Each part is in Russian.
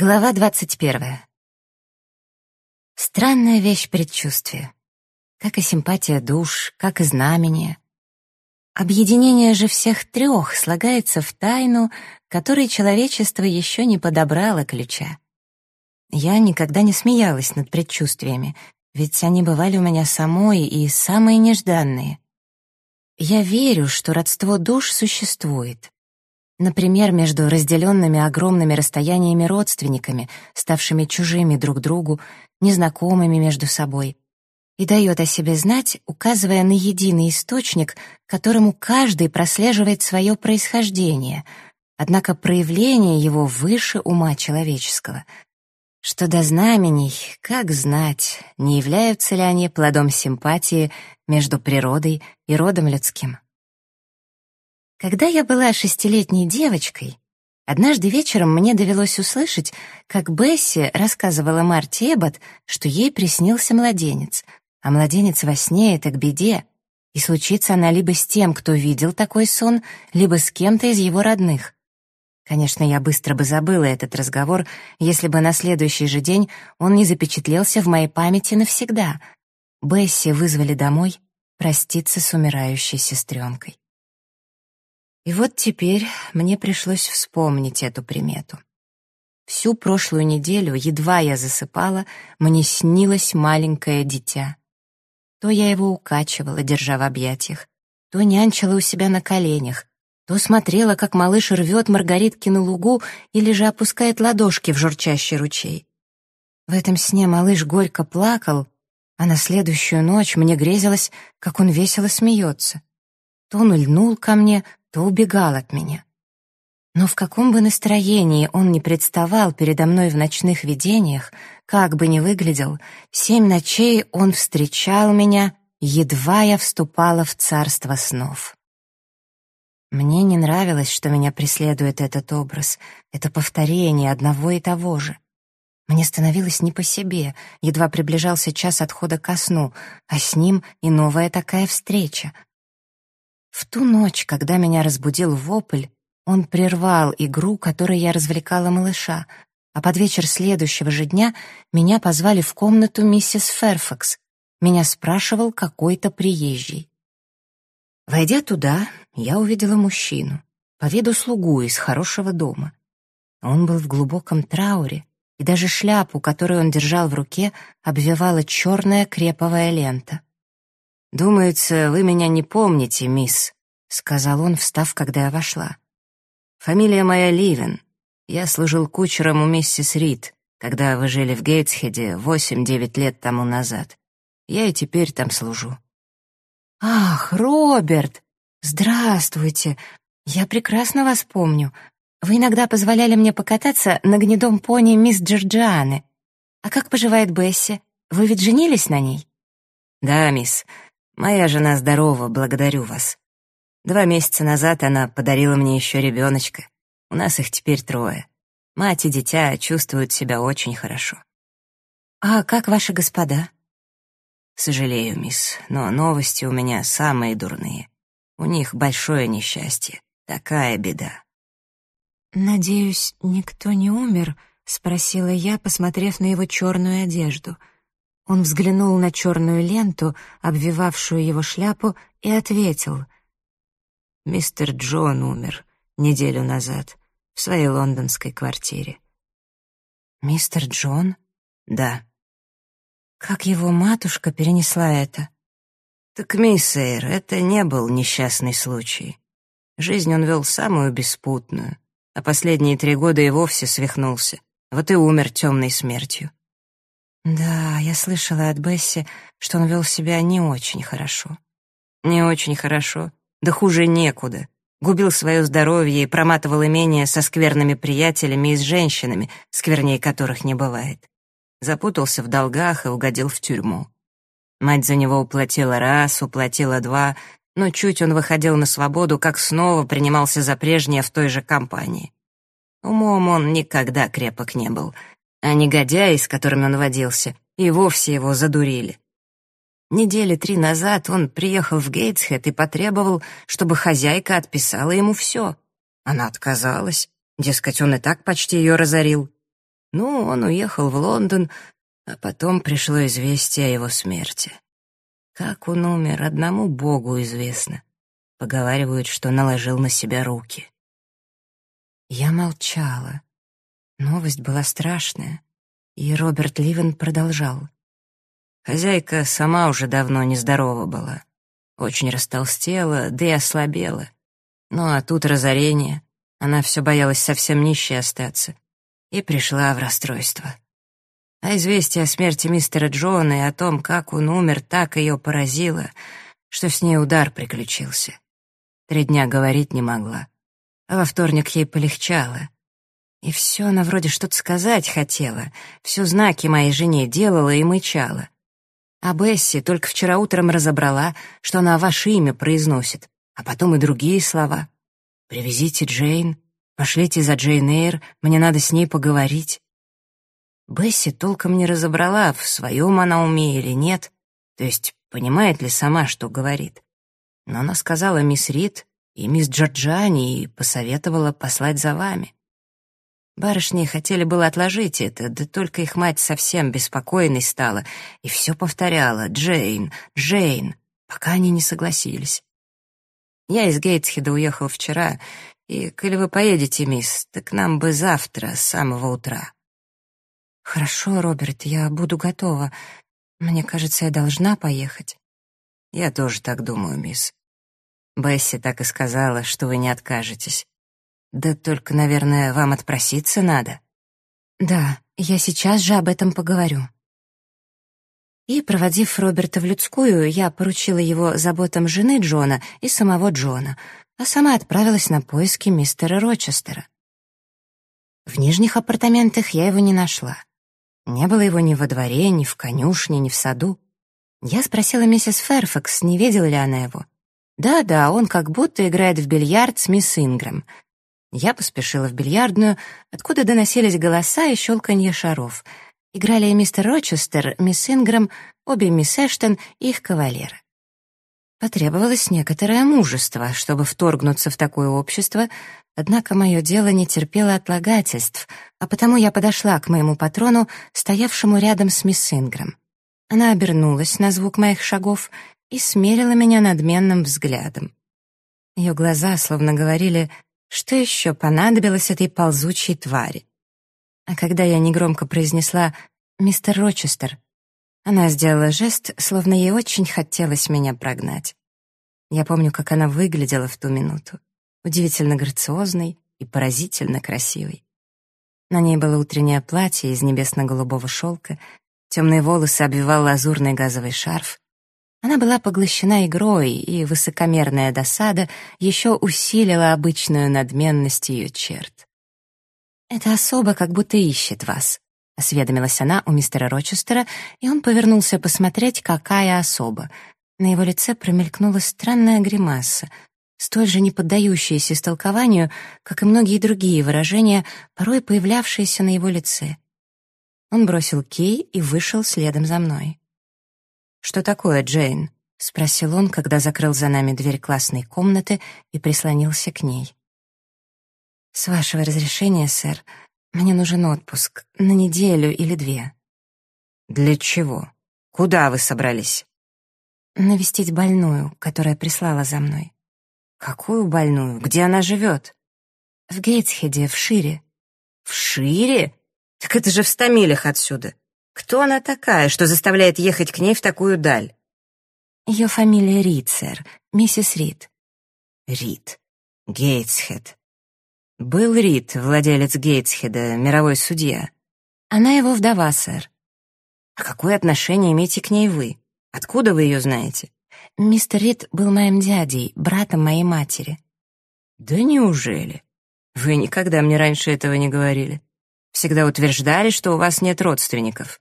Глава двадцать первая. Странная вещь предчувствия. Как и симпатия душ, как и знамение. Объединение же всех трех слагается в тайну, которой человечество еще не подобрало ключа. Я никогда не смеялась над предчувствиями, ведь они бывали у меня самой и самые нежданные. Я верю, что родство душ существует, Например, между разделенными огромными расстояниями родственниками, ставшими чужими друг другу, незнакомыми между собой. И дает о себе знать, указывая на единый источник, которому каждый прослеживает свое происхождение, однако проявление его выше ума человеческого. Что до знамений, как знать, не являются ли они плодом симпатии между природой и родом людским. Когда я была шестилетней девочкой, однажды вечером мне довелось услышать, как Бесси рассказывала Марте Эббот, что ей приснился младенец, а младенец во сне — это к беде, и случится она либо с тем, кто видел такой сон, либо с кем-то из его родных. Конечно, я быстро бы забыла этот разговор, если бы на следующий же день он не запечатлелся в моей памяти навсегда. Бесси вызвали домой проститься с умирающей сестренкой. И вот теперь мне пришлось вспомнить эту примету. Всю прошлую неделю, едва я засыпала, мне снилось маленькое дитя. То я его укачивала, держа в объятиях, то нянчила у себя на коленях, то смотрела, как малыш рвет маргаритки на лугу или же опускает ладошки в журчащий ручей. В этом сне малыш горько плакал, а на следующую ночь мне грезилось, как он весело смеется. То он льнул ко мне, то убегал от меня. Но в каком бы настроении он ни представал передо мной в ночных видениях, как бы ни выглядел, семь ночей он встречал меня, едва я вступала в царство снов. Мне не нравилось, что меня преследует этот образ, это повторение одного и того же. Мне становилось не по себе, едва приближался час отхода ко сну, а с ним и новая такая встреча — в ту ночь, когда меня разбудил вопль, он прервал игру, которой я развлекала малыша, а под вечер следующего же дня меня позвали в комнату миссис Ферфакс. Меня спрашивал какой-то приезжий. Войдя туда, я увидела мужчину, по виду слугу из хорошего дома. Он был в глубоком трауре, и даже шляпу, которую он держал в руке, обвивала черная креповая лента. «Думается, вы меня не помните, мисс», — сказал он, встав, когда я вошла. «Фамилия моя Ливен. Я служил кучером у миссис Рид, когда вы жили в Гейтсхеде восемь-девять лет тому назад. Я и теперь там служу». «Ах, Роберт! Здравствуйте! Я прекрасно вас помню. Вы иногда позволяли мне покататься на гнедом пони мисс Джорджианы. А как поживает Бесси? Вы ведь женились на ней?» «Да, мисс. Моя жена здорова, благодарю вас. Два месяца назад она подарила мне еще ребеночка. У нас их теперь трое. Мать и дитя чувствуют себя очень хорошо. А как ваши господа? Сожалею, мисс, но новости у меня самые дурные. У них большое несчастье. Такая беда. «Надеюсь, никто не умер?» — спросила я, посмотрев на его черную одежду — он взглянул на черную ленту, обвивавшую его шляпу, и ответил. «Мистер Джон умер неделю назад в своей лондонской квартире». «Мистер Джон?» «Да». «Как его матушка перенесла это?» «Так, мисс Эйр, это не был несчастный случай. Жизнь он вел самую беспутную, а последние три года и вовсе свихнулся. Вот и умер темной смертью. Да, я слышала от Бесси, что он вел себя не очень хорошо. Не очень хорошо, да хуже некуда. Губил свое здоровье и проматывал имение со скверными приятелями и с женщинами, скверней которых не бывает. Запутался в долгах и угодил в тюрьму. Мать за него уплатила раз, уплатила два, но чуть он выходил на свободу, как снова принимался за прежнее в той же компании. Умом он никогда крепок не был, а негодяи, с которыми он водился, и вовсе его задурили. Недели три назад он приехал в Гейтсхед и потребовал, чтобы хозяйка отписала ему все. Она отказалась, дескать, он и так почти ее разорил. Ну, он уехал в Лондон, а потом пришло известие о его смерти. Как он умер, одному Богу известно. Поговаривают, что наложил на себя руки. Я молчала. Новость была страшная, и Роберт Ливен продолжал. Хозяйка сама уже давно нездорова была. Очень растолстела, да и ослабела. Ну а тут разорение. Она все боялась совсем нищей остаться. И пришла в расстройство. А известие о смерти мистера Джона и о том, как он умер, так ее поразило, что с ней удар приключился. Три дня говорить не могла. А во вторник ей полегчало. И все она вроде что-то сказать хотела, все знаки моей жене делала и мычала. А Бесси только вчера утром разобрала, что она ваше имя произносит, а потом и другие слова. «Привезите Джейн», «Пошлите за Джейн Эйр, мне надо с ней поговорить». Бесси толком не разобрала, в своем она уме или нет, то есть понимает ли сама, что говорит. Но она сказала мисс Рид и мисс Джорджани и посоветовала послать за вами. Барышни хотели было отложить это, да только их мать совсем беспокойной стала и все повторяла «Джейн, Джейн», пока они не согласились. Я из Гейтсхеда уехал вчера, и, коли вы поедете, мисс, так нам бы завтра, с самого утра. Хорошо, Роберт, я буду готова. Мне кажется, я должна поехать. Я тоже так думаю, мисс. Бесси так и сказала, что вы не откажетесь. Да только, наверное, вам отпроситься надо. Да, я сейчас же об этом поговорю. И, проводив Роберта в людскую, я поручила его заботам жены Джона и самого Джона, а сама отправилась на поиски мистера Рочестера. В нижних апартаментах я его не нашла. Не было его ни во дворе, ни в конюшне, ни в саду. Я спросила миссис Ферфакс, не видела ли она его. Да-да, он как будто играет в бильярд с мисс Ингрэм — я поспешила в бильярдную, откуда доносились голоса и щелканье шаров. Играли и мистер Рочестер, мисс Инграм, обе мисс Эштон и их кавалеры. Потребовалось некоторое мужество, чтобы вторгнуться в такое общество, однако мое дело не терпело отлагательств, а потому я подошла к моему патрону, стоявшему рядом с мисс Инграм. Она обернулась на звук моих шагов и смерила меня надменным взглядом. Ее глаза словно говорили что еще понадобилось этой ползучей твари? А когда я негромко произнесла «Мистер Рочестер», она сделала жест, словно ей очень хотелось меня прогнать. Я помню, как она выглядела в ту минуту. Удивительно грациозной и поразительно красивой. На ней было утреннее платье из небесно-голубого шелка, темные волосы обвивал лазурный газовый шарф, она была поглощена игрой, и высокомерная досада еще усилила обычную надменность ее черт. «Эта особа как будто ищет вас», — осведомилась она у мистера Рочестера, и он повернулся посмотреть, какая особа. На его лице промелькнула странная гримаса, столь же не поддающаяся истолкованию, как и многие другие выражения, порой появлявшиеся на его лице. Он бросил кей и вышел следом за мной. «Что такое, Джейн?» — спросил он, когда закрыл за нами дверь классной комнаты и прислонился к ней. «С вашего разрешения, сэр, мне нужен отпуск на неделю или две». «Для чего? Куда вы собрались?» «Навестить больную, которая прислала за мной». «Какую больную? Где она живет?» «В Гейтсхеде, в Шире». «В Шире? Так это же в ста милях отсюда. Кто она такая, что заставляет ехать к ней в такую даль? Ее фамилия Рид, сэр, миссис Рид. Рид. Гейтсхед. Был Рид, владелец Гейтсхеда, мировой судья. Она его вдова, сэр. А какое отношение имеете к ней вы? Откуда вы ее знаете? Мистер Рид был моим дядей, братом моей матери. Да неужели? Вы никогда мне раньше этого не говорили. Всегда утверждали, что у вас нет родственников.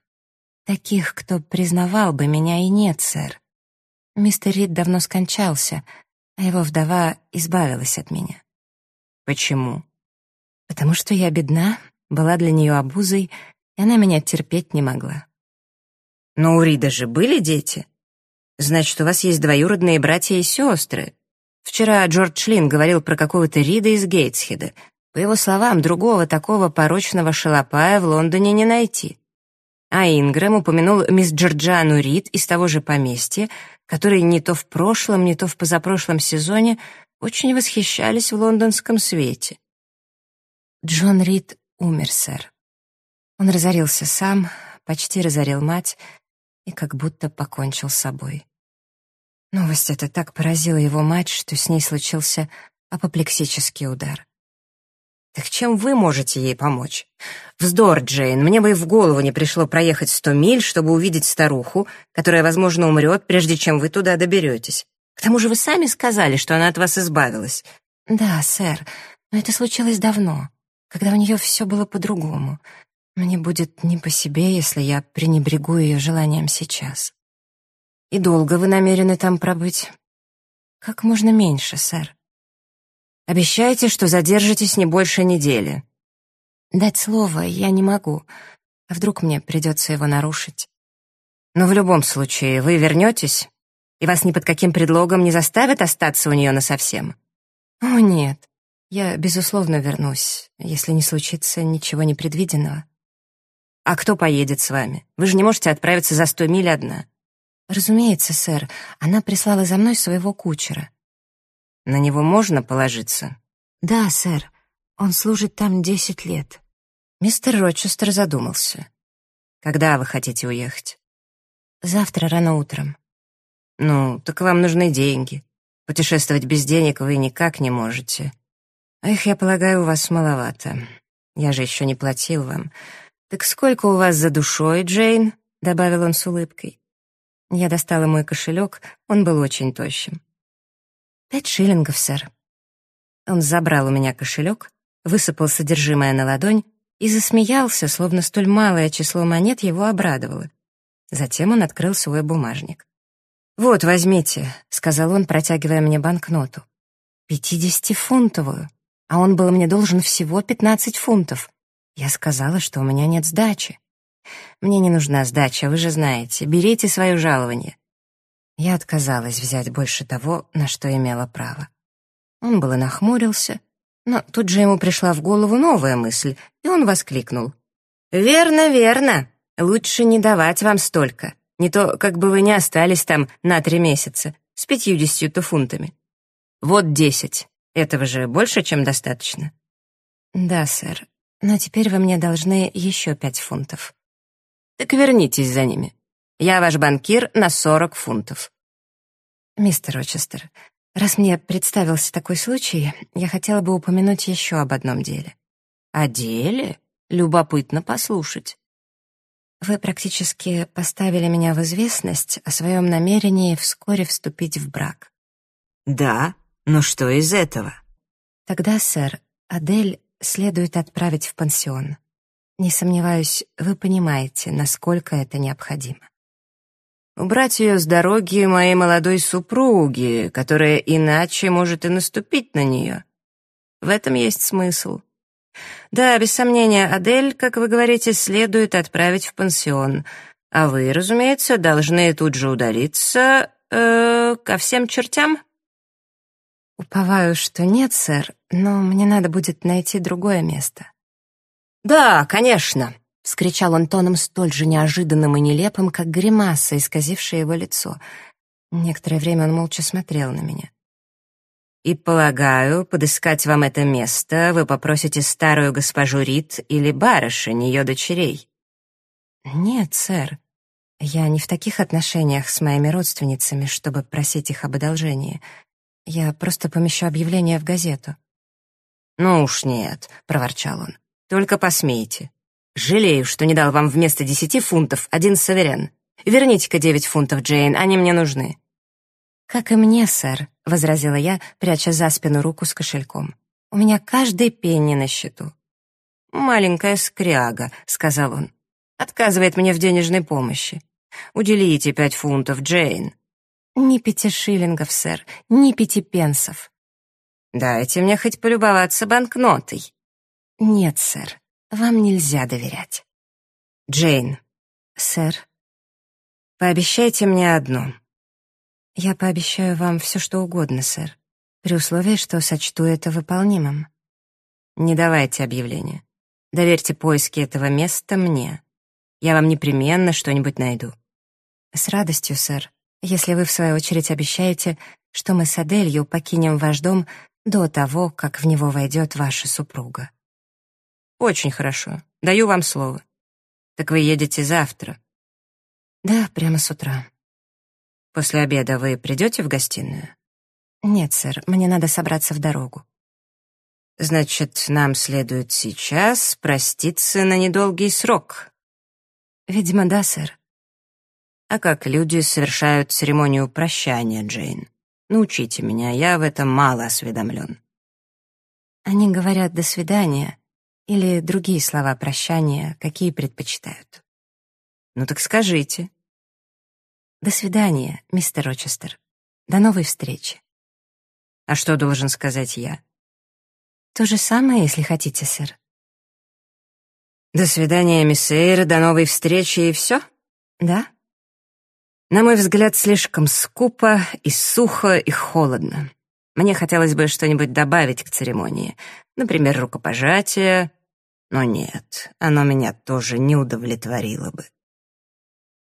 Таких, кто признавал бы меня, и нет, сэр. Мистер Рид давно скончался, а его вдова избавилась от меня. Почему? Потому что я бедна, была для нее обузой, и она меня терпеть не могла. Но у Рида же были дети? Значит, у вас есть двоюродные братья и сестры. Вчера Джордж Лин говорил про какого-то Рида из Гейтсхеда. По его словам, другого такого порочного шалопая в Лондоне не найти. А Ингрэм упомянул мисс Джорджану Рид из того же поместья, которые не то в прошлом, не то в позапрошлом сезоне очень восхищались в лондонском свете. Джон Рид умер, сэр. Он разорился сам, почти разорил мать и как будто покончил с собой. Новость эта так поразила его мать, что с ней случился апоплексический удар. Так чем вы можете ей помочь? Вздор, Джейн, мне бы и в голову не пришло проехать сто миль, чтобы увидеть старуху, которая, возможно, умрет, прежде чем вы туда доберетесь. К тому же вы сами сказали, что она от вас избавилась. Да, сэр, но это случилось давно, когда у нее все было по-другому. Мне будет не по себе, если я пренебрегу ее желанием сейчас. И долго вы намерены там пробыть? Как можно меньше, сэр. Обещайте, что задержитесь не больше недели». «Дать слово я не могу. А вдруг мне придется его нарушить?» «Но в любом случае, вы вернетесь, и вас ни под каким предлогом не заставят остаться у нее насовсем?» «О, нет. Я, безусловно, вернусь, если не случится ничего непредвиденного». «А кто поедет с вами? Вы же не можете отправиться за сто миль одна». «Разумеется, сэр. Она прислала за мной своего кучера. На него можно положиться? Да, сэр. Он служит там десять лет. Мистер Рочестер задумался. Когда вы хотите уехать? Завтра рано утром. Ну, так вам нужны деньги. Путешествовать без денег вы никак не можете. А их, я полагаю, у вас маловато. Я же еще не платил вам. Так сколько у вас за душой, Джейн? Добавил он с улыбкой. Я достала мой кошелек, он был очень тощим. «Пять шиллингов, сэр». Он забрал у меня кошелек, высыпал содержимое на ладонь и засмеялся, словно столь малое число монет его обрадовало. Затем он открыл свой бумажник. «Вот, возьмите», — сказал он, протягивая мне банкноту. «Пятидесятифунтовую, а он был мне должен всего пятнадцать фунтов. Я сказала, что у меня нет сдачи. Мне не нужна сдача, вы же знаете. Берите свое жалование. Я отказалась взять больше того, на что имела право. Он было нахмурился, но тут же ему пришла в голову новая мысль, и он воскликнул. «Верно, верно. Лучше не давать вам столько. Не то, как бы вы не остались там на три месяца, с пятьюдесятью-то фунтами. Вот десять. Этого же больше, чем достаточно». «Да, сэр. Но теперь вы мне должны еще пять фунтов». «Так вернитесь за ними. Я ваш банкир на сорок фунтов». «Мистер Рочестер, раз мне представился такой случай, я хотела бы упомянуть еще об одном деле». «О деле? Любопытно послушать». Вы практически поставили меня в известность о своем намерении вскоре вступить в брак. Да, но что из этого? Тогда, сэр, Адель следует отправить в пансион. Не сомневаюсь, вы понимаете, насколько это необходимо. Убрать ее с дороги моей молодой супруги, которая иначе может и наступить на нее. В этом есть смысл. Да, без сомнения, Адель, как вы говорите, следует отправить в пансион, а вы, разумеется, должны тут же удалиться э, ко всем чертям. Уповаю, что нет, сэр, но мне надо будет найти другое место. Да, конечно, — вскричал он тоном столь же неожиданным и нелепым, как гримаса, исказившая его лицо. Некоторое время он молча смотрел на меня. «И, полагаю, подыскать вам это место вы попросите старую госпожу Рид или барышень, ее дочерей?» «Нет, сэр. Я не в таких отношениях с моими родственницами, чтобы просить их об одолжении. Я просто помещу объявление в газету». «Ну уж нет», — проворчал он. «Только посмейте. «Жалею, что не дал вам вместо десяти фунтов один саверен. Верните-ка девять фунтов, Джейн, они мне нужны». «Как и мне, сэр», — возразила я, пряча за спину руку с кошельком. «У меня каждый пенни на счету». «Маленькая скряга», — сказал он. «Отказывает мне в денежной помощи. Уделите пять фунтов, Джейн». «Ни пяти шиллингов, сэр, ни пяти пенсов». «Дайте мне хоть полюбоваться банкнотой». «Нет, сэр, вам нельзя доверять. Джейн. Сэр. Пообещайте мне одно. Я пообещаю вам все, что угодно, сэр, при условии, что сочту это выполнимым. Не давайте объявления. Доверьте поиски этого места мне. Я вам непременно что-нибудь найду». «С радостью, сэр, если вы, в свою очередь, обещаете, что мы с Аделью покинем ваш дом до того, как в него войдет ваша супруга». «Очень хорошо. Даю вам слово. Так вы едете завтра?» «Да, прямо с утра». «После обеда вы придете в гостиную?» «Нет, сэр, мне надо собраться в дорогу». «Значит, нам следует сейчас проститься на недолгий срок». «Видимо, да, сэр». «А как люди совершают церемонию прощания, Джейн? Научите меня, я в этом мало осведомлен». Они говорят «до свидания» или другие слова прощания, какие предпочитают. «Ну так скажите». «До свидания, мистер Рочестер. До новой встречи». «А что должен сказать я?» То же самое, если хотите, сэр. До свидания, мисс Эйр, до новой встречи и все? Да? На мой взгляд, слишком скупо и сухо и холодно. Мне хотелось бы что-нибудь добавить к церемонии. Например, рукопожатие. Но нет, оно меня тоже не удовлетворило бы.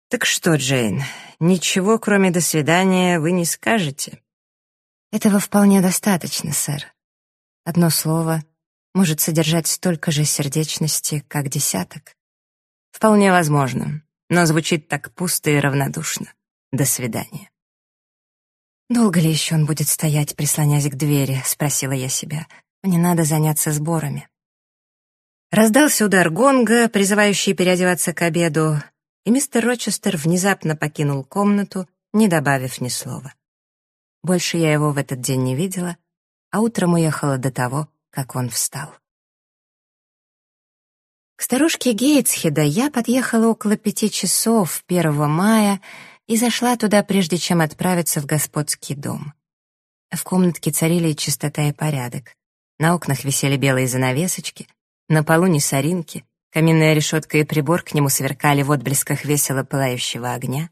Так что, Джейн, ничего, кроме «до свидания», вы не скажете? Этого вполне достаточно, сэр. Одно слово может содержать столько же сердечности, как десяток. Вполне возможно, но звучит так пусто и равнодушно. До свидания. «Долго ли еще он будет стоять, прислонясь к двери?» — спросила я себя. «Мне надо заняться сборами». Раздался удар гонга, призывающий переодеваться к обеду, и мистер Рочестер внезапно покинул комнату, не добавив ни слова. Больше я его в этот день не видела, а утром уехала до того, как он встал. К старушке Гейтсхеда я подъехала около пяти часов 1 мая и зашла туда, прежде чем отправиться в господский дом. В комнатке царили чистота и порядок. На окнах висели белые занавесочки, на полу не соринки, каминная решетка и прибор к нему сверкали в отблесках весело пылающего огня.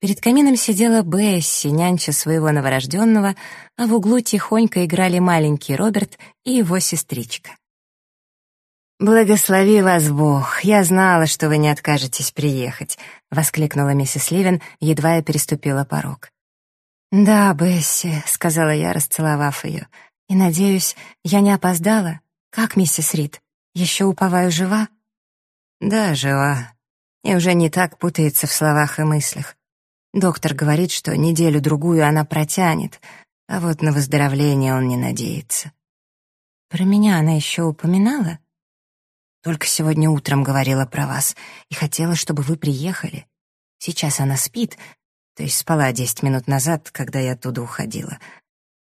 Перед камином сидела Бесси, нянча своего новорожденного, а в углу тихонько играли маленький Роберт и его сестричка. «Благослови вас Бог! Я знала, что вы не откажетесь приехать», — воскликнула миссис Ливен, едва я переступила порог. «Да, Бесси», — сказала я, расцеловав ее, — «и, надеюсь, я не опоздала? Как миссис Рид? Еще уповаю, жива?» «Да, жива. И уже не так путается в словах и мыслях. Доктор говорит, что неделю-другую она протянет, а вот на выздоровление он не надеется. Про меня она еще упоминала? Только сегодня утром говорила про вас и хотела, чтобы вы приехали. Сейчас она спит, то есть спала десять минут назад, когда я оттуда уходила.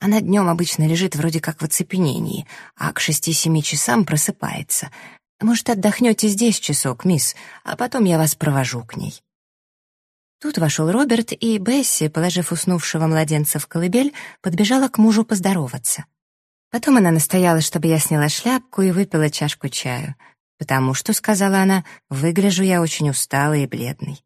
Она днем обычно лежит вроде как в оцепенении, а к шести-семи часам просыпается. Может, отдохнете здесь часок, мисс, а потом я вас провожу к ней. Тут вошел Роберт, и Бесси, положив уснувшего младенца в колыбель, подбежала к мужу поздороваться. Потом она настояла, чтобы я сняла шляпку и выпила чашку чаю. «Потому что», — сказала она, — «выгляжу я очень усталой и бледной».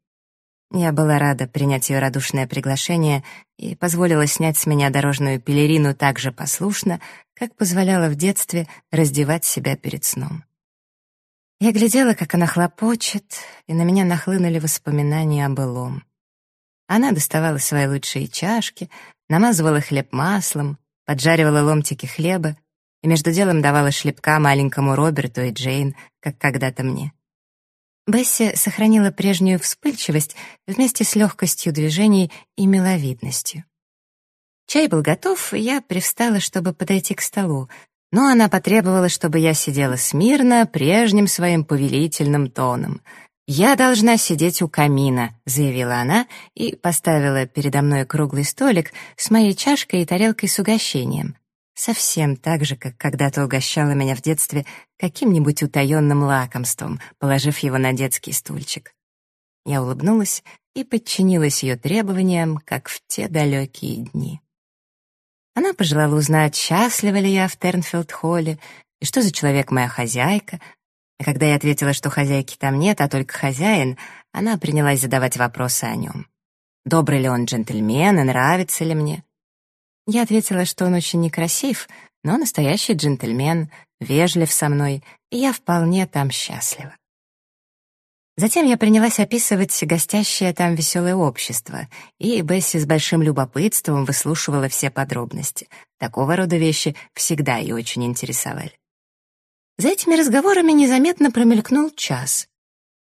Я была рада принять ее радушное приглашение и позволила снять с меня дорожную пелерину так же послушно, как позволяла в детстве раздевать себя перед сном. Я глядела, как она хлопочет, и на меня нахлынули воспоминания о былом. Она доставала свои лучшие чашки, намазывала хлеб маслом, поджаривала ломтики хлеба и между делом давала шлепка маленькому Роберту и Джейн, как когда-то мне. Бесси сохранила прежнюю вспыльчивость вместе с легкостью движений и миловидностью. Чай был готов, я привстала, чтобы подойти к столу, но она потребовала, чтобы я сидела смирно, прежним своим повелительным тоном — «Я должна сидеть у камина», — заявила она и поставила передо мной круглый столик с моей чашкой и тарелкой с угощением. Совсем так же, как когда-то угощала меня в детстве каким-нибудь утаенным лакомством, положив его на детский стульчик. Я улыбнулась и подчинилась ее требованиям, как в те далекие дни. Она пожелала узнать, счастлива ли я в Тернфилд-холле, и что за человек моя хозяйка, а когда я ответила, что хозяйки там нет, а только хозяин, она принялась задавать вопросы о нем. Добрый ли он джентльмен и нравится ли мне? Я ответила, что он очень некрасив, но настоящий джентльмен, вежлив со мной, и я вполне там счастлива. Затем я принялась описывать гостящее там веселое общество, и Бесси с большим любопытством выслушивала все подробности. Такого рода вещи всегда ее очень интересовали. За этими разговорами незаметно промелькнул час.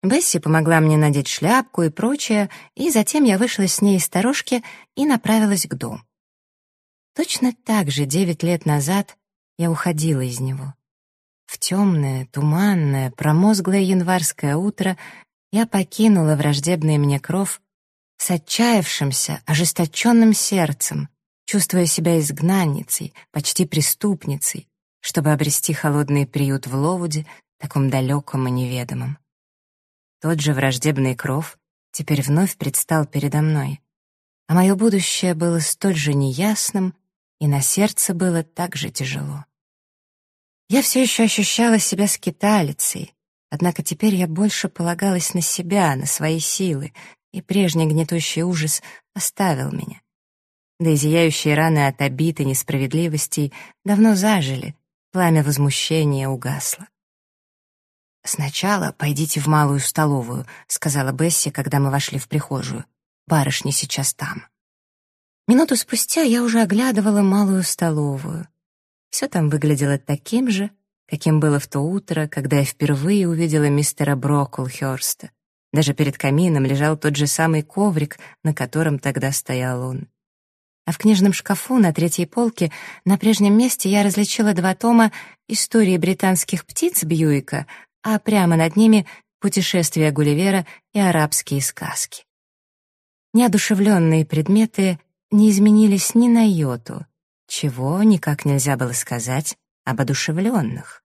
Бесси помогла мне надеть шляпку и прочее, и затем я вышла с ней из сторожки и направилась к дому. Точно так же девять лет назад я уходила из него. В темное, туманное, промозглое январское утро я покинула враждебный мне кров с отчаявшимся, ожесточенным сердцем, чувствуя себя изгнанницей, почти преступницей, чтобы обрести холодный приют в Ловуде, таком далеком и неведомом. Тот же враждебный кров теперь вновь предстал передо мной, а мое будущее было столь же неясным, и на сердце было так же тяжело. Я все еще ощущала себя скиталицей, однако теперь я больше полагалась на себя, на свои силы, и прежний гнетущий ужас оставил меня. Да и зияющие раны от обид и несправедливостей давно зажили, пламя возмущения угасло. «Сначала пойдите в малую столовую», — сказала Бесси, когда мы вошли в прихожую. «Барышни сейчас там». Минуту спустя я уже оглядывала малую столовую. Все там выглядело таким же, каким было в то утро, когда я впервые увидела мистера Брокулхёрста. Даже перед камином лежал тот же самый коврик, на котором тогда стоял он. А в книжном шкафу на третьей полке на прежнем месте я различила два тома «Истории британских птиц» Бьюика, а прямо над ними «Путешествия Гулливера» и «Арабские сказки». Неодушевленные предметы не изменились ни на йоту, чего никак нельзя было сказать об одушевленных.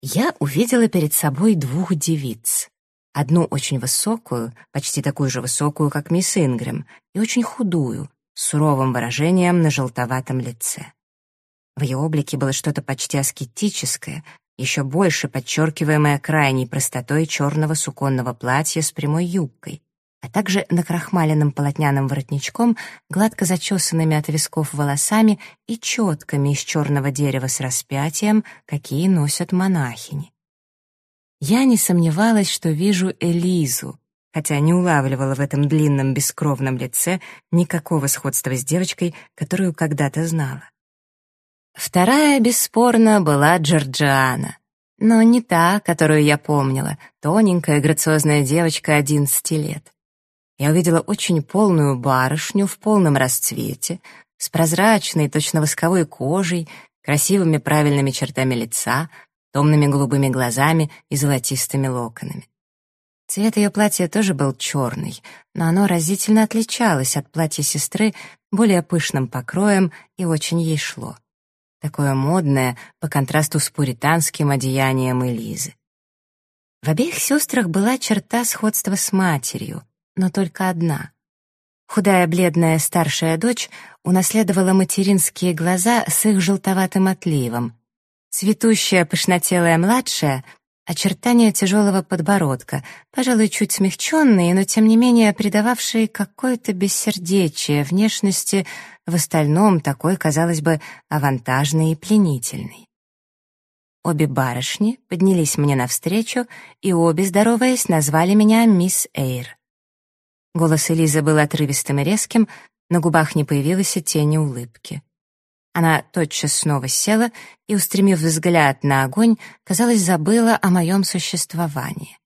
Я увидела перед собой двух девиц. Одну очень высокую, почти такую же высокую, как мисс Ингрэм, и очень худую, с суровым выражением на желтоватом лице. В ее облике было что-то почти аскетическое, еще больше подчеркиваемое крайней простотой черного суконного платья с прямой юбкой, а также накрахмаленным полотняным воротничком, гладко зачесанными от висков волосами и четками из черного дерева с распятием, какие носят монахини. Я не сомневалась, что вижу Элизу, хотя не улавливала в этом длинном бескровном лице никакого сходства с девочкой, которую когда-то знала. Вторая, бесспорно, была Джорджиана, но не та, которую я помнила, тоненькая, грациозная девочка одиннадцати лет я увидела очень полную барышню в полном расцвете, с прозрачной, точно восковой кожей, красивыми правильными чертами лица, томными голубыми глазами и золотистыми локонами. Цвет ее платья тоже был черный, но оно разительно отличалось от платья сестры более пышным покроем и очень ей шло. Такое модное по контрасту с пуританским одеянием Элизы. В обеих сестрах была черта сходства с матерью, но только одна. Худая бледная старшая дочь унаследовала материнские глаза с их желтоватым отливом. Цветущая пышнотелая младшая — очертания тяжелого подбородка, пожалуй, чуть смягченные, но тем не менее придававшие какое-то бессердечие внешности, в остальном такой, казалось бы, авантажный и пленительный. Обе барышни поднялись мне навстречу, и обе, здороваясь, назвали меня мисс Эйр. Голос Элизы был отрывистым и резким, на губах не появилось и тени улыбки. Она тотчас снова села и, устремив взгляд на огонь, казалось, забыла о моем существовании.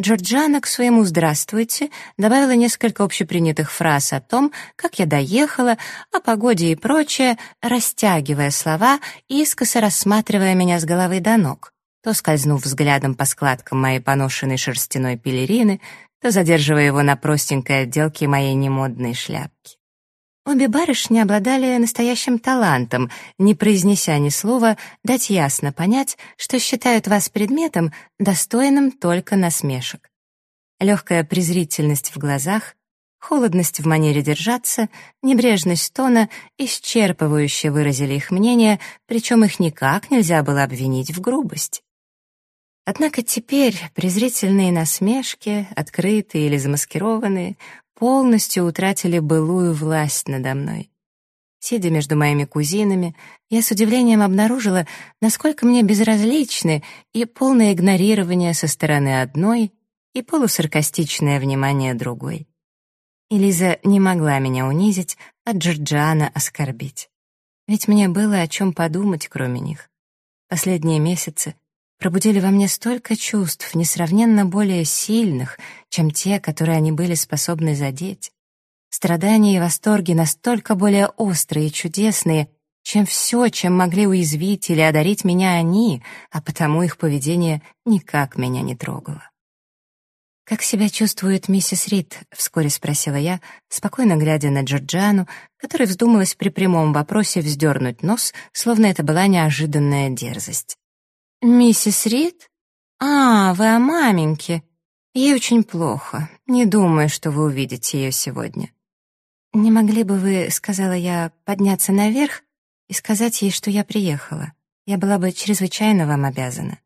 Джорджана к своему «здравствуйте» добавила несколько общепринятых фраз о том, как я доехала, о погоде и прочее, растягивая слова и искоса рассматривая меня с головы до ног, то скользнув взглядом по складкам моей поношенной шерстяной пелерины, то задерживая его на простенькой отделке моей немодной шляпки. Обе барышни обладали настоящим талантом, не произнеся ни слова, дать ясно понять, что считают вас предметом, достойным только насмешек. Легкая презрительность в глазах, холодность в манере держаться, небрежность тона исчерпывающе выразили их мнение, причем их никак нельзя было обвинить в грубости. Однако теперь презрительные насмешки, открытые или замаскированные, полностью утратили былую власть надо мной. Сидя между моими кузинами, я с удивлением обнаружила, насколько мне безразличны и полное игнорирование со стороны одной и полусаркастичное внимание другой. Элиза не могла меня унизить, а Джорджиана оскорбить. Ведь мне было о чем подумать, кроме них. Последние месяцы пробудили во мне столько чувств, несравненно более сильных, чем те, которые они были способны задеть. Страдания и восторги настолько более острые и чудесные, чем все, чем могли уязвить или одарить меня они, а потому их поведение никак меня не трогало. «Как себя чувствует миссис Рид?» — вскоре спросила я, спокойно глядя на Джорджану, которая вздумалась при прямом вопросе вздернуть нос, словно это была неожиданная дерзость. «Миссис Рид? А, вы о маменьке. Ей очень плохо. Не думаю, что вы увидите ее сегодня». «Не могли бы вы, — сказала я, — подняться наверх и сказать ей, что я приехала? Я была бы чрезвычайно вам обязана».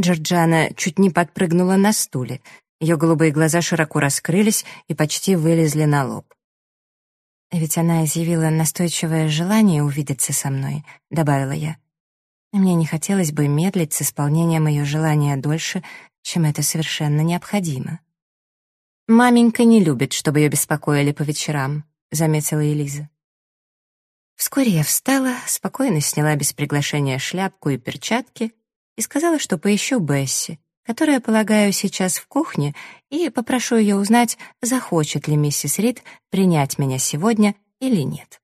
Джорджана чуть не подпрыгнула на стуле. Ее голубые глаза широко раскрылись и почти вылезли на лоб. «Ведь она изъявила настойчивое желание увидеться со мной», — добавила я. «Мне не хотелось бы медлить с исполнением ее желания дольше, чем это совершенно необходимо». «Маменька не любит, чтобы ее беспокоили по вечерам», — заметила Элиза. Вскоре я встала, спокойно сняла без приглашения шляпку и перчатки и сказала, что поищу Бесси, которая, полагаю, сейчас в кухне, и попрошу ее узнать, захочет ли миссис Рид принять меня сегодня или нет.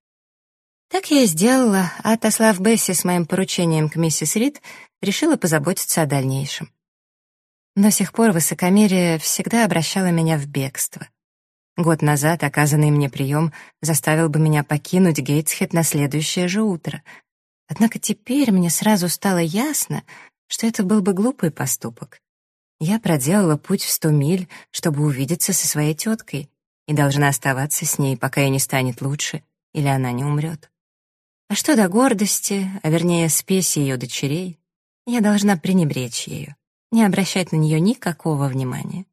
Так я и сделала, а отослав Бесси с моим поручением к миссис Рид, решила позаботиться о дальнейшем. До сих пор высокомерие всегда обращало меня в бегство. Год назад оказанный мне прием заставил бы меня покинуть Гейтсхед на следующее же утро. Однако теперь мне сразу стало ясно, что это был бы глупый поступок. Я проделала путь в сто миль, чтобы увидеться со своей теткой, и должна оставаться с ней, пока ей не станет лучше или она не умрет. А что до гордости, а вернее спеси ее дочерей, я должна пренебречь ею не обращать на нее никакого внимания.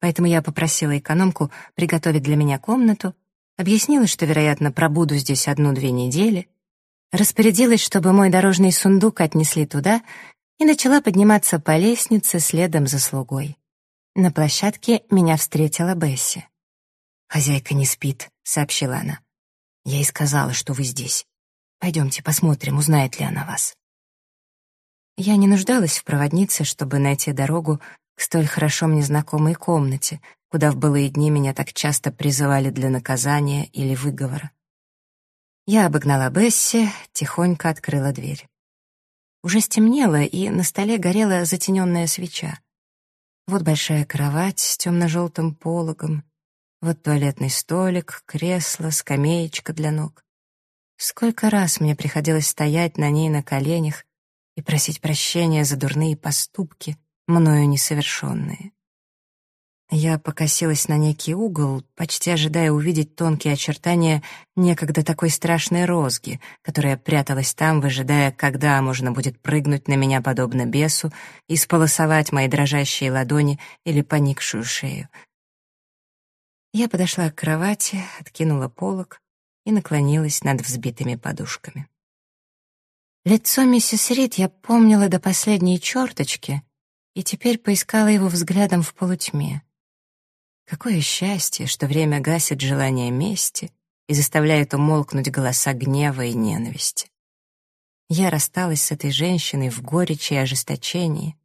Поэтому я попросила экономку приготовить для меня комнату, объяснила, что, вероятно, пробуду здесь одну-две недели, распорядилась, чтобы мой дорожный сундук отнесли туда, и начала подниматься по лестнице следом за слугой. На площадке меня встретила Бесси. «Хозяйка не спит», — сообщила она. «Я и сказала, что вы здесь. Пойдемте посмотрим, узнает ли она вас». Я не нуждалась в проводнице, чтобы найти дорогу к столь хорошо мне знакомой комнате, куда в былые дни меня так часто призывали для наказания или выговора. Я обогнала Бесси, тихонько открыла дверь. Уже стемнело, и на столе горела затененная свеча. Вот большая кровать с темно-желтым пологом, вот туалетный столик, кресло, скамеечка для ног. Сколько раз мне приходилось стоять на ней на коленях и просить прощения за дурные поступки, мною несовершенные. Я покосилась на некий угол, почти ожидая увидеть тонкие очертания некогда такой страшной розги, которая пряталась там, выжидая, когда можно будет прыгнуть на меня подобно бесу и сполосовать мои дрожащие ладони или поникшую шею. Я подошла к кровати, откинула полог и наклонилась над взбитыми подушками. Лицо миссис Рид я помнила до последней черточки и теперь поискала его взглядом в полутьме. Какое счастье, что время гасит желание мести и заставляет умолкнуть голоса гнева и ненависти. Я рассталась с этой женщиной в горечи и ожесточении,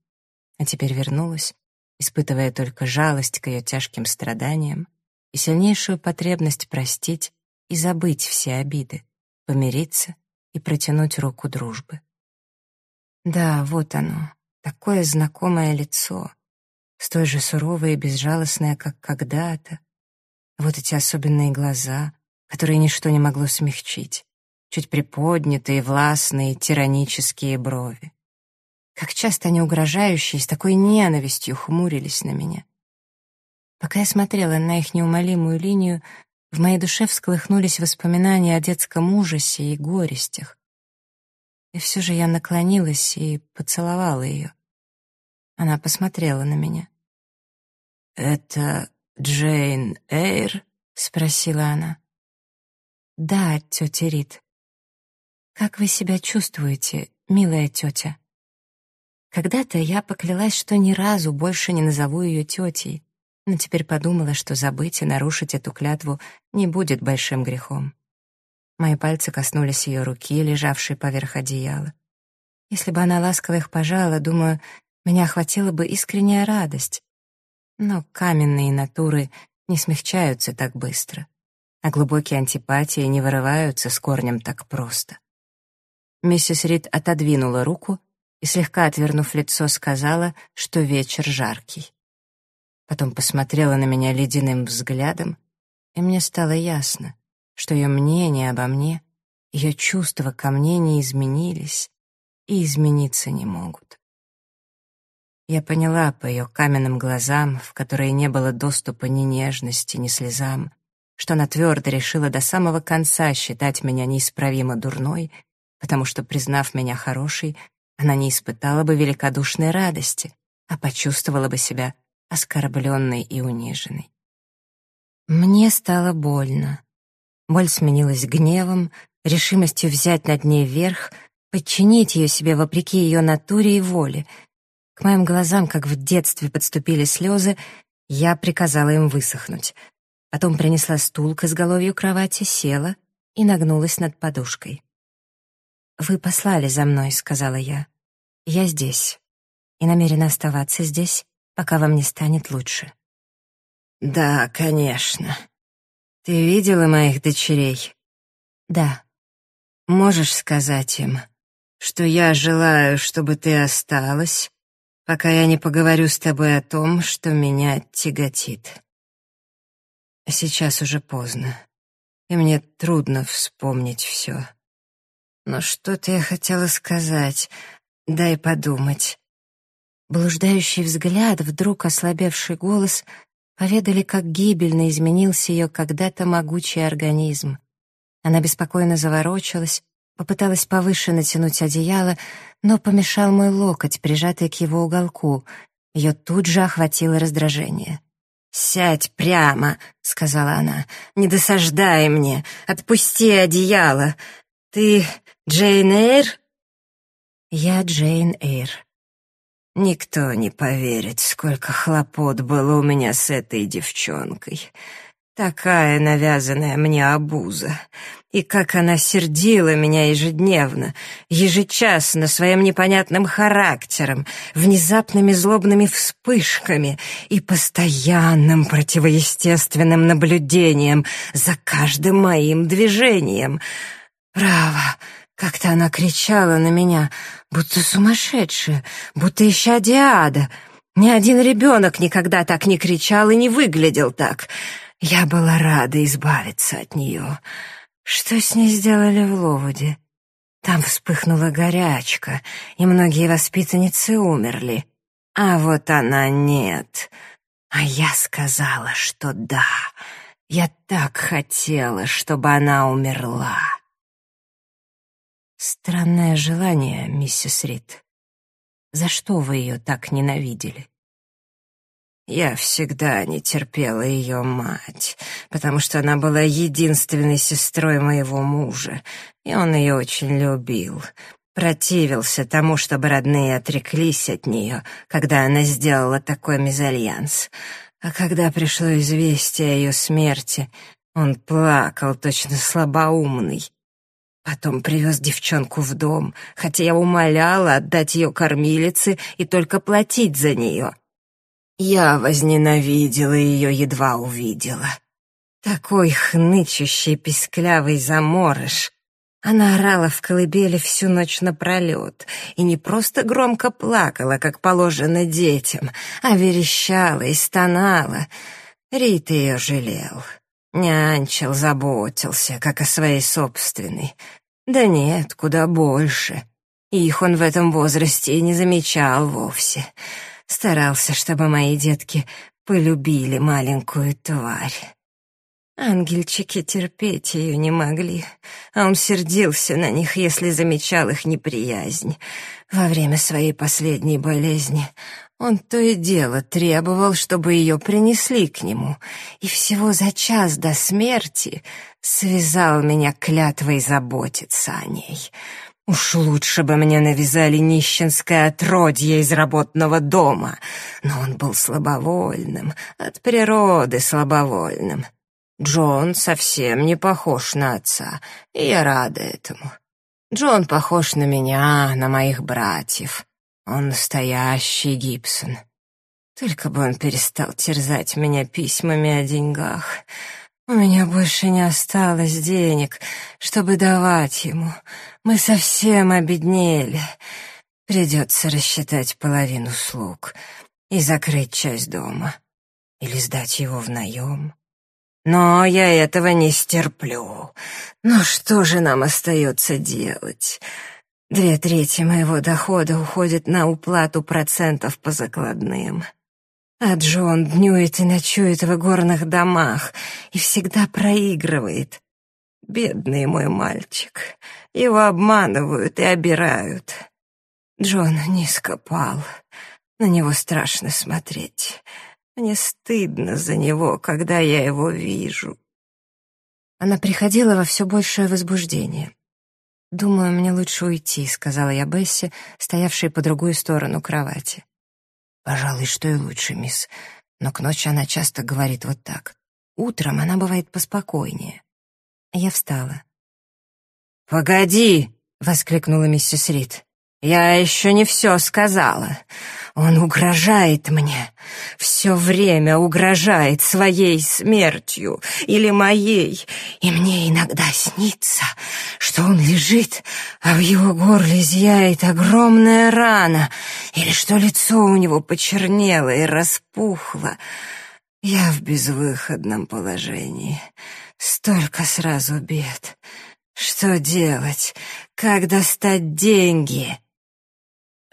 а теперь вернулась, испытывая только жалость к ее тяжким страданиям и сильнейшую потребность простить и забыть все обиды, помириться и протянуть руку дружбы. Да, вот оно, такое знакомое лицо, столь же суровое и безжалостное, как когда-то. Вот эти особенные глаза, которые ничто не могло смягчить, чуть приподнятые, властные, тиранические брови. Как часто они угрожающие, с такой ненавистью хмурились на меня. Пока я смотрела на их неумолимую линию, в моей душе всколыхнулись воспоминания о детском ужасе и горестях. И все же я наклонилась и поцеловала ее. Она посмотрела на меня. «Это Джейн Эйр?» — спросила она. «Да, тетя Рит». «Как вы себя чувствуете, милая тетя?» Когда-то я поклялась, что ни разу больше не назову ее тетей, но теперь подумала, что забыть и нарушить эту клятву не будет большим грехом. Мои пальцы коснулись ее руки, лежавшей поверх одеяла. Если бы она ласково их пожала, думаю, меня охватила бы искренняя радость. Но каменные натуры не смягчаются так быстро а глубокие антипатии не вырываются с корнем так просто. Миссис Рид отодвинула руку и, слегка отвернув лицо, сказала, что вечер жаркий. Потом посмотрела на меня ледяным взглядом, и мне стало ясно, что ее мнение обо мне, ее чувства ко мне не изменились и измениться не могут. Я поняла по ее каменным глазам, в которые не было доступа ни нежности, ни слезам, что она твердо решила до самого конца считать меня неисправимо дурной, потому что, признав меня хорошей, она не испытала бы великодушной радости, а почувствовала бы себя оскорбленной и униженной. Мне стало больно. Боль сменилась гневом, решимостью взять над ней верх, подчинить ее себе вопреки ее натуре и воле. К моим глазам, как в детстве, подступили слезы, я приказала им высохнуть — Потом принесла стул к изголовью кровати, села и нагнулась над подушкой. «Вы послали за мной», — сказала я. «Я здесь и намерена оставаться здесь, пока вам не станет лучше». «Да, конечно. Ты видела моих дочерей?» «Да». «Можешь сказать им, что я желаю, чтобы ты осталась, пока я не поговорю с тобой о том, что меня тяготит?» Сейчас уже поздно, и мне трудно вспомнить все. Но что-то я хотела сказать, дай подумать. Блуждающий взгляд, вдруг ослабевший голос поведали, как гибельно изменился ее когда-то могучий организм. Она беспокойно заворочилась, попыталась повыше натянуть одеяло, но помешал мой локоть, прижатый к его уголку. Ее тут же охватило раздражение. «Сядь прямо», — сказала она. «Не досаждай мне. Отпусти одеяло. Ты Джейн Эйр?» «Я Джейн Эйр». «Никто не поверит, сколько хлопот было у меня с этой девчонкой. Такая навязанная мне обуза. И как она сердила меня ежедневно, ежечасно своим непонятным характером, внезапными злобными вспышками и постоянным противоестественным наблюдением за каждым моим движением. Право, как-то она кричала на меня, будто сумасшедшая, будто ища диада. Ни один ребенок никогда так не кричал и не выглядел так — я была рада избавиться от нее. Что с ней сделали в Ловуде? Там вспыхнула горячка, и многие воспитанницы умерли. А вот она нет. А я сказала, что да. Я так хотела, чтобы она умерла. Странное желание, миссис Рид. За что вы ее так ненавидели? Я всегда не терпела ее мать, потому что она была единственной сестрой моего мужа, и он ее очень любил. Противился тому, чтобы родные отреклись от нее, когда она сделала такой мезальянс. А когда пришло известие о ее смерти, он плакал, точно слабоумный. Потом привез девчонку в дом, хотя я умоляла отдать ее кормилице и только платить за нее — я возненавидела ее, едва увидела. Такой хнычущий, писклявый заморыш. Она орала в колыбели всю ночь напролет и не просто громко плакала, как положено детям, а верещала и стонала. Рит ее жалел. Нянчил, заботился, как о своей собственной. Да нет, куда больше. Их он в этом возрасте и не замечал вовсе старался, чтобы мои детки полюбили маленькую тварь. Ангельчики терпеть ее не могли, а он сердился на них, если замечал их неприязнь. Во время своей последней болезни Он то и дело требовал, чтобы ее принесли к нему, и всего за час до смерти связал меня клятвой заботиться о ней. Уж лучше бы мне навязали нищенское отродье из работного дома, но он был слабовольным, от природы слабовольным. Джон совсем не похож на отца, и я рада этому. Джон похож на меня, на моих братьев. Он настоящий Гибсон. Только бы он перестал терзать меня письмами о деньгах. У меня больше не осталось денег, чтобы давать ему. Мы совсем обеднели. Придется рассчитать половину слуг и закрыть часть дома. Или сдать его в наем. Но я этого не стерплю. Ну что же нам остается делать? Две трети моего дохода уходит на уплату процентов по закладным. А Джон днюет и ночует в горных домах и всегда проигрывает. Бедный мой мальчик. Его обманывают и обирают. Джон низко пал. На него страшно смотреть. Мне стыдно за него, когда я его вижу. Она приходила во все большее возбуждение. «Думаю, мне лучше уйти», — сказала я Бесси, стоявшей по другую сторону кровати. «Пожалуй, что и лучше, мисс. Но к ночи она часто говорит вот так. Утром она бывает поспокойнее». Я встала. «Погоди!» — воскликнула миссис Рид. «Я еще не все сказала. Он угрожает мне, все время угрожает своей смертью или моей, и мне иногда снится, что он лежит, а в его горле зияет огромная рана, или что лицо у него почернело и распухло. Я в безвыходном положении, столько сразу бед. Что делать? Как достать деньги?»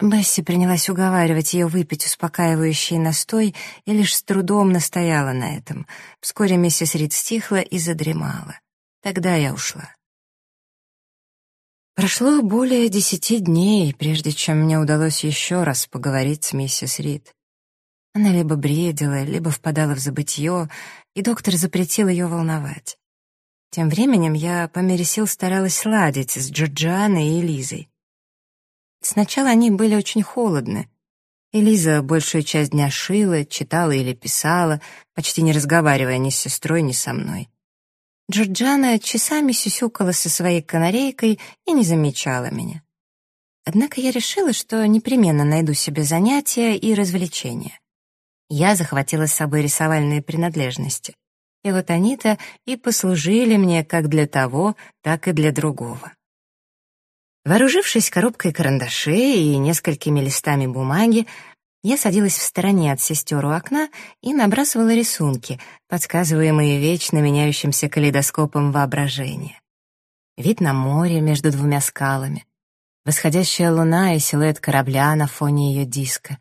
Бесси принялась уговаривать ее выпить успокаивающий настой и лишь с трудом настояла на этом. Вскоре миссис Рид стихла и задремала. Тогда я ушла. Прошло более десяти дней, прежде чем мне удалось еще раз поговорить с миссис Рид. Она либо бредила, либо впадала в забытье, и доктор запретил ее волновать. Тем временем я по мере сил старалась ладить с Джорджианой и Элизой. Сначала они были очень холодны. Элиза большую часть дня шила, читала или писала, почти не разговаривая ни с сестрой, ни со мной. Джорджана часами сюсюкала со своей канарейкой и не замечала меня. Однако я решила, что непременно найду себе занятия и развлечения. Я захватила с собой рисовальные принадлежности. И вот они-то и послужили мне как для того, так и для другого. Вооружившись коробкой карандашей и несколькими листами бумаги, я садилась в стороне от сестер у окна и набрасывала рисунки, подсказываемые вечно меняющимся калейдоскопом воображения. Вид на море между двумя скалами, восходящая луна и силуэт корабля на фоне ее диска,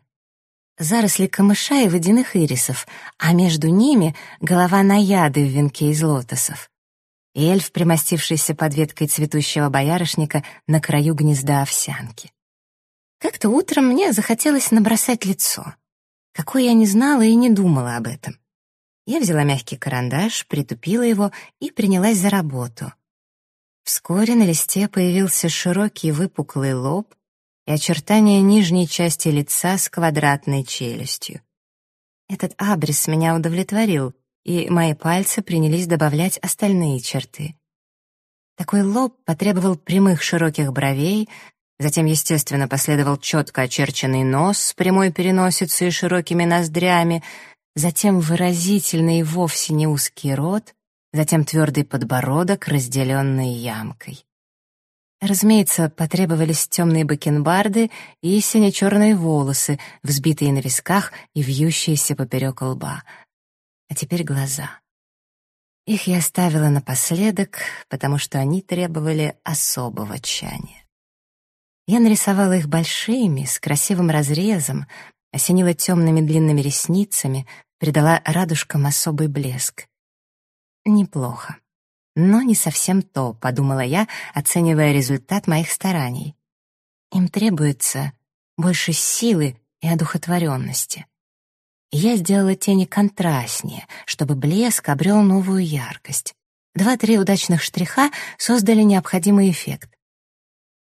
заросли камыша и водяных ирисов, а между ними голова наяды в венке из лотосов и эльф, примостившийся под веткой цветущего боярышника на краю гнезда овсянки. Как-то утром мне захотелось набросать лицо. Какое я не знала и не думала об этом. Я взяла мягкий карандаш, притупила его и принялась за работу. Вскоре на листе появился широкий выпуклый лоб и очертания нижней части лица с квадратной челюстью. Этот абрис меня удовлетворил, и мои пальцы принялись добавлять остальные черты. Такой лоб потребовал прямых широких бровей, затем, естественно, последовал четко очерченный нос с прямой переносицей и широкими ноздрями, затем выразительный и вовсе не узкий рот, затем твердый подбородок, разделенный ямкой. Разумеется, потребовались темные бакенбарды и сине-черные волосы, взбитые на висках и вьющиеся поперек лба — а теперь глаза. Их я оставила напоследок, потому что они требовали особого тщания. Я нарисовала их большими, с красивым разрезом, осенила темными длинными ресницами, придала радужкам особый блеск. Неплохо. Но не совсем то, подумала я, оценивая результат моих стараний. Им требуется больше силы и одухотворенности. Я сделала тени контрастнее, чтобы блеск обрел новую яркость. Два-три удачных штриха создали необходимый эффект.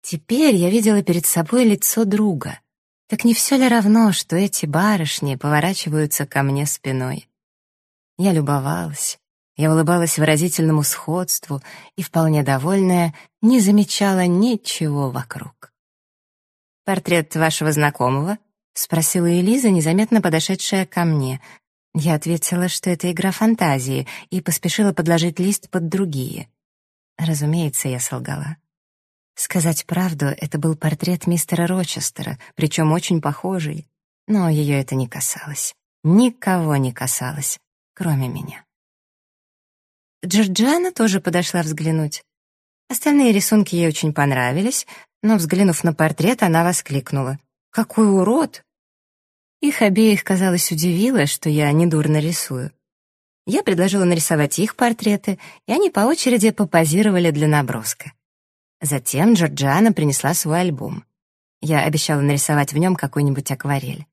Теперь я видела перед собой лицо друга. Так не все ли равно, что эти барышни поворачиваются ко мне спиной? Я любовалась, я улыбалась выразительному сходству и, вполне довольная, не замечала ничего вокруг. «Портрет вашего знакомого?» — спросила Элиза, незаметно подошедшая ко мне. Я ответила, что это игра фантазии, и поспешила подложить лист под другие. Разумеется, я солгала. Сказать правду, это был портрет мистера Рочестера, причем очень похожий. Но ее это не касалось. Никого не касалось, кроме меня. Джорджиана тоже подошла взглянуть. Остальные рисунки ей очень понравились, но, взглянув на портрет, она воскликнула. «Какой урод!» Их обеих, казалось, удивило, что я недурно рисую. Я предложила нарисовать их портреты, и они по очереди попозировали для наброска. Затем Джорджиана принесла свой альбом. Я обещала нарисовать в нем какую-нибудь акварель.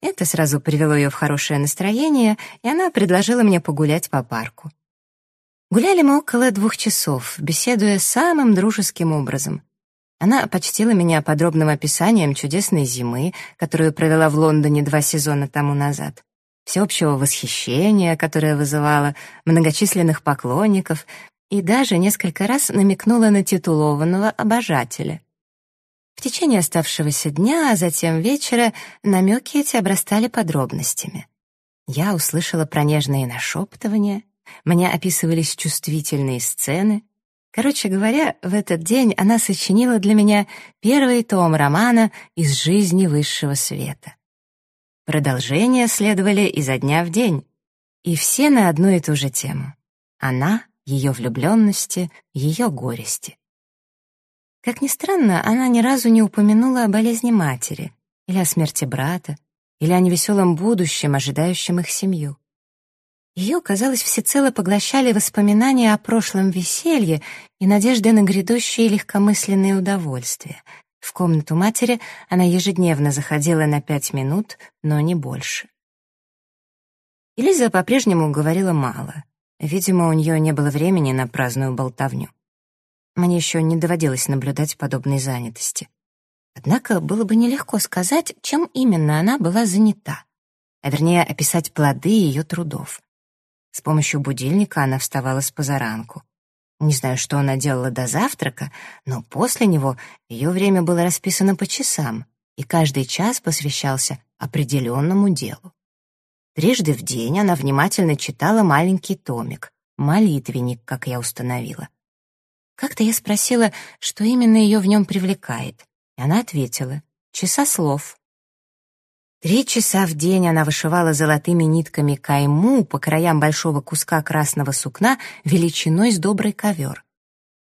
Это сразу привело ее в хорошее настроение, и она предложила мне погулять по парку. Гуляли мы около двух часов, беседуя самым дружеским образом. Она почтила меня подробным описанием чудесной зимы, которую провела в Лондоне два сезона тому назад, всеобщего восхищения, которое вызывало многочисленных поклонников, и даже несколько раз намекнула на титулованного обожателя. В течение оставшегося дня, а затем вечера, намеки эти обрастали подробностями. Я услышала про нежные нашептывания — мне описывались чувствительные сцены. Короче говоря, в этот день она сочинила для меня первый том романа «Из жизни высшего света». Продолжения следовали изо дня в день, и все на одну и ту же тему. Она, ее влюбленности, ее горести. Как ни странно, она ни разу не упомянула о болезни матери, или о смерти брата, или о невеселом будущем, ожидающем их семью. Ее, казалось, всецело поглощали воспоминания о прошлом веселье и надежды на грядущие легкомысленные удовольствия. В комнату матери она ежедневно заходила на пять минут, но не больше. Элиза по-прежнему говорила мало. Видимо, у нее не было времени на праздную болтовню. Мне еще не доводилось наблюдать подобной занятости. Однако было бы нелегко сказать, чем именно она была занята, а вернее описать плоды ее трудов. С помощью будильника она вставала с позаранку. Не знаю, что она делала до завтрака, но после него ее время было расписано по часам, и каждый час посвящался определенному делу. Трижды в день она внимательно читала маленький томик, молитвенник, как я установила. Как-то я спросила, что именно ее в нем привлекает, и она ответила — часа слов. Три часа в день она вышивала золотыми нитками кайму по краям большого куска красного сукна величиной с добрый ковер.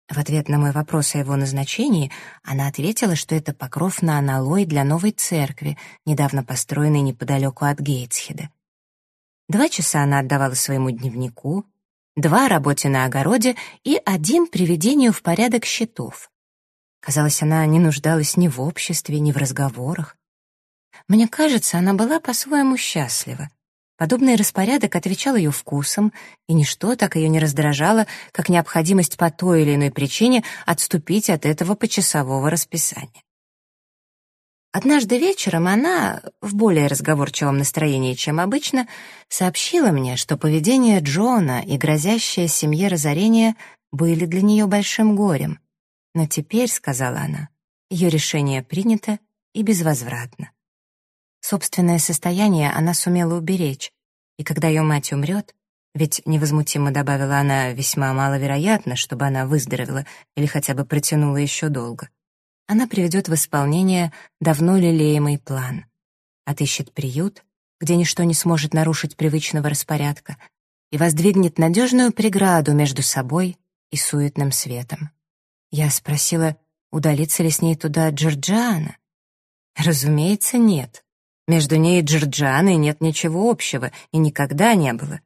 В ответ на мой вопрос о его назначении она ответила, что это покров на аналой для новой церкви, недавно построенной неподалеку от Гейтсхеда. Два часа она отдавала своему дневнику, два — работе на огороде и один — приведению в порядок счетов. Казалось, она не нуждалась ни в обществе, ни в разговорах. Мне кажется, она была по-своему счастлива. Подобный распорядок отвечал ее вкусом, и ничто так ее не раздражало, как необходимость по той или иной причине отступить от этого почасового расписания. Однажды вечером она, в более разговорчивом настроении, чем обычно, сообщила мне, что поведение Джона и грозящее семье разорение были для нее большим горем. Но теперь, — сказала она, — ее решение принято и безвозвратно. Собственное состояние она сумела уберечь, и когда ее мать умрет, ведь невозмутимо добавила она, весьма маловероятно, чтобы она выздоровела или хотя бы протянула еще долго, она приведет в исполнение давно лелеемый план. Отыщет приют, где ничто не сможет нарушить привычного распорядка, и воздвигнет надежную преграду между собой и суетным светом. Я спросила, удалится ли с ней туда Джорджиана. Разумеется, нет. Между ней и Джорджианой нет ничего общего и никогда не было.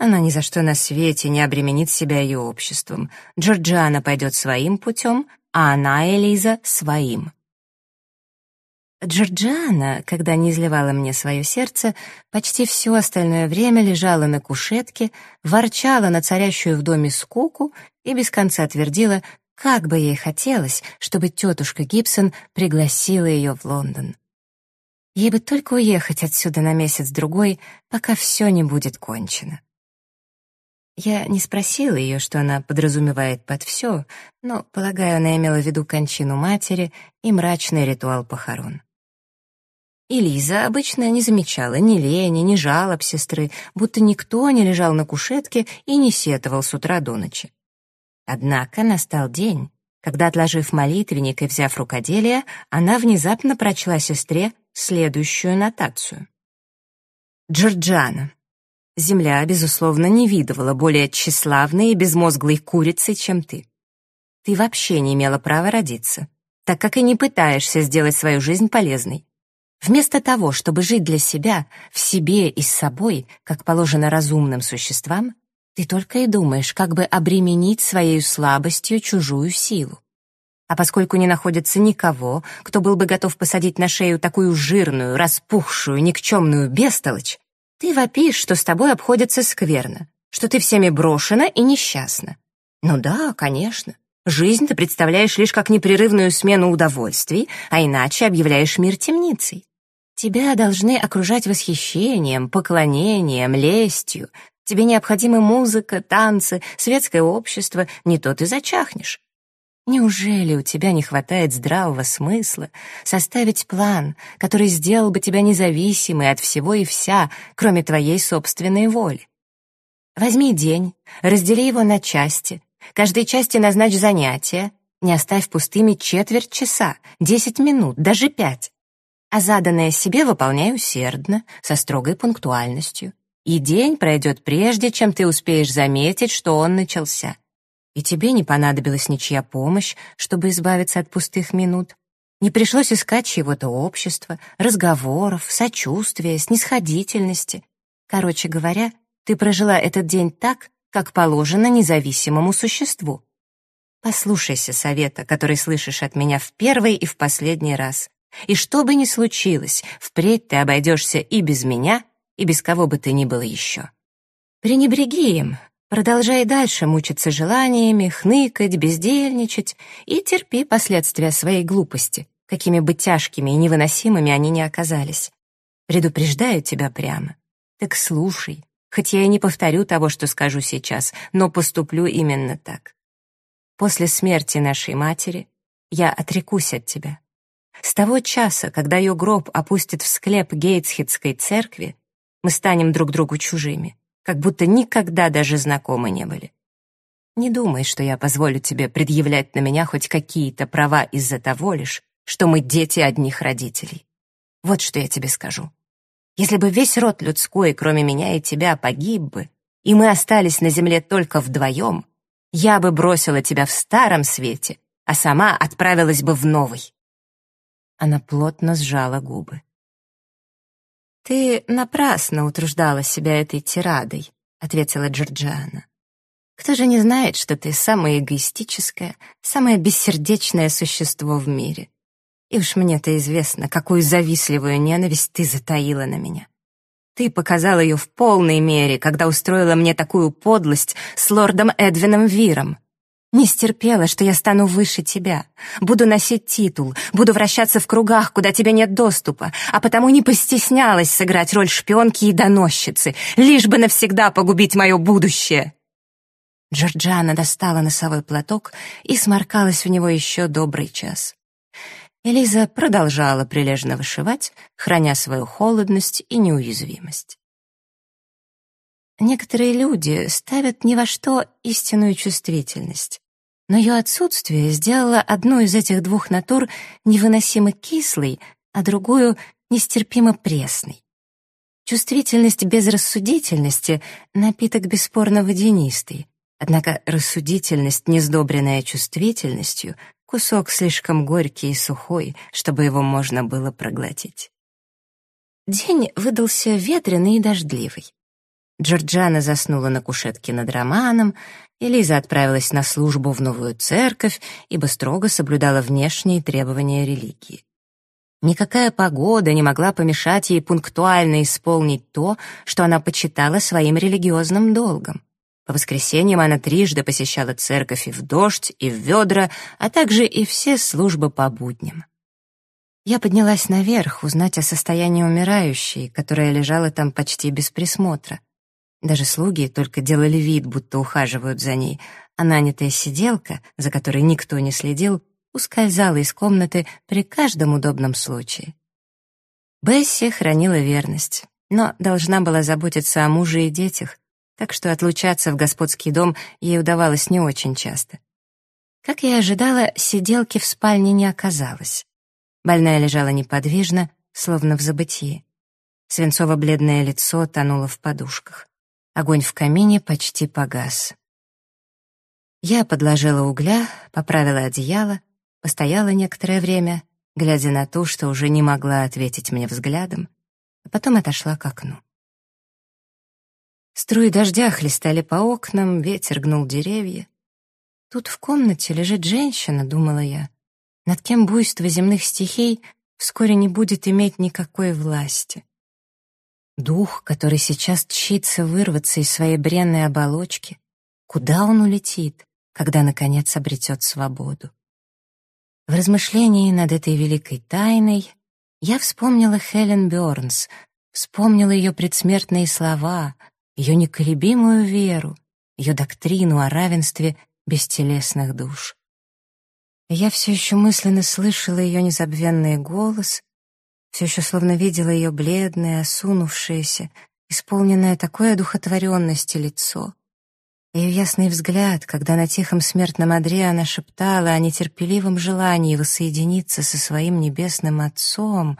Она ни за что на свете не обременит себя ее обществом. Джорджиана пойдет своим путем, а она, Элиза, своим. Джорджиана, когда не изливала мне свое сердце, почти все остальное время лежала на кушетке, ворчала на царящую в доме скуку и без конца твердила, как бы ей хотелось, чтобы тетушка Гибсон пригласила ее в Лондон. Ей бы только уехать отсюда на месяц-другой, пока все не будет кончено. Я не спросила ее, что она подразумевает под все, но, полагаю, она имела в виду кончину матери и мрачный ритуал похорон. И Лиза обычно не замечала ни лени, ни жалоб сестры, будто никто не лежал на кушетке и не сетовал с утра до ночи. Однако настал день, когда, отложив молитвенник и взяв рукоделие, она внезапно прочла сестре следующую нотацию. Джорджана. Земля, безусловно, не видывала более тщеславной и безмозглой курицы, чем ты. Ты вообще не имела права родиться, так как и не пытаешься сделать свою жизнь полезной. Вместо того, чтобы жить для себя, в себе и с собой, как положено разумным существам, ты только и думаешь, как бы обременить своей слабостью чужую силу. А поскольку не находится никого, кто был бы готов посадить на шею такую жирную, распухшую, никчемную бестолочь, ты вопишь, что с тобой обходятся скверно, что ты всеми брошена и несчастна. Ну да, конечно. Жизнь ты представляешь лишь как непрерывную смену удовольствий, а иначе объявляешь мир темницей. Тебя должны окружать восхищением, поклонением, лестью. Тебе необходимы музыка, танцы, светское общество, не то ты зачахнешь. Неужели у тебя не хватает здравого смысла составить план, который сделал бы тебя независимой от всего и вся, кроме твоей собственной воли? Возьми день, раздели его на части, каждой части назначь занятия, не оставь пустыми четверть часа, десять минут, даже пять а заданное себе выполняй усердно, со строгой пунктуальностью. И день пройдет прежде, чем ты успеешь заметить, что он начался. И тебе не понадобилась ничья помощь, чтобы избавиться от пустых минут. Не пришлось искать чьего-то общества, разговоров, сочувствия, снисходительности. Короче говоря, ты прожила этот день так, как положено независимому существу. Послушайся совета, который слышишь от меня в первый и в последний раз. И что бы ни случилось, впредь ты обойдешься и без меня, и без кого бы ты ни было еще. Пренебреги им, продолжай дальше мучиться желаниями, хныкать, бездельничать и терпи последствия своей глупости, какими бы тяжкими и невыносимыми они ни оказались. Предупреждаю тебя прямо. Так слушай, хоть я и не повторю того, что скажу сейчас, но поступлю именно так. После смерти нашей матери я отрекусь от тебя. С того часа, когда ее гроб опустит в склеп Гейтсхитской церкви, мы станем друг другу чужими, как будто никогда даже знакомы не были. Не думай, что я позволю тебе предъявлять на меня хоть какие-то права из-за того лишь, что мы дети одних родителей. Вот что я тебе скажу. Если бы весь род людской, кроме меня и тебя, погиб бы, и мы остались на земле только вдвоем, я бы бросила тебя в старом свете, а сама отправилась бы в новый. Она плотно сжала губы. «Ты напрасно утруждала себя этой тирадой», — ответила Джорджиана. «Кто же не знает, что ты самое эгоистическое, самое бессердечное существо в мире? И уж мне-то известно, какую завистливую ненависть ты затаила на меня. Ты показала ее в полной мере, когда устроила мне такую подлость с лордом Эдвином Виром. Не стерпела, что я стану выше тебя, буду носить титул, буду вращаться в кругах, куда тебе нет доступа, а потому не постеснялась сыграть роль шпионки и доносчицы, лишь бы навсегда погубить мое будущее. Джорджана достала носовой платок и сморкалась в него еще добрый час. Элиза продолжала прилежно вышивать, храня свою холодность и неуязвимость. Некоторые люди ставят ни во что истинную чувствительность, но ее отсутствие сделало одну из этих двух натур невыносимо кислой, а другую нестерпимо пресной. Чувствительность без рассудительности — напиток бесспорно водянистый, однако рассудительность, не сдобренная чувствительностью, — кусок слишком горький и сухой, чтобы его можно было проглотить. День выдался ветреный и дождливый. Джорджана заснула на кушетке над романом, и Лиза отправилась на службу в новую церковь, ибо строго соблюдала внешние требования религии. Никакая погода не могла помешать ей пунктуально исполнить то, что она почитала своим религиозным долгом. По воскресеньям она трижды посещала церковь и в дождь, и в ведра, а также и все службы по будням. Я поднялась наверх узнать о состоянии умирающей, которая лежала там почти без присмотра. Даже слуги только делали вид, будто ухаживают за ней, а нанятая сиделка, за которой никто не следил, ускользала из комнаты при каждом удобном случае. Бесси хранила верность, но должна была заботиться о муже и детях, так что отлучаться в господский дом ей удавалось не очень часто. Как я и ожидала, сиделки в спальне не оказалось. Больная лежала неподвижно, словно в забытии. Свинцово-бледное лицо тонуло в подушках. Огонь в камине почти погас. Я подложила угля, поправила одеяло, постояла некоторое время, глядя на ту, что уже не могла ответить мне взглядом, а потом отошла к окну. Струи дождя хлестали по окнам, ветер гнул деревья. Тут в комнате лежит женщина, думала я, над кем буйство земных стихий вскоре не будет иметь никакой власти. Дух, который сейчас тщится вырваться из своей бренной оболочки, куда он улетит, когда, наконец, обретет свободу? В размышлении над этой великой тайной я вспомнила Хелен Бёрнс, вспомнила ее предсмертные слова, ее неколебимую веру, ее доктрину о равенстве бестелесных душ. Я все еще мысленно слышала ее незабвенный голос, все еще словно видела ее бледное, осунувшееся, исполненное такой одухотворенности лицо. Ее ясный взгляд, когда на тихом смертном одре она шептала о нетерпеливом желании воссоединиться со своим небесным отцом,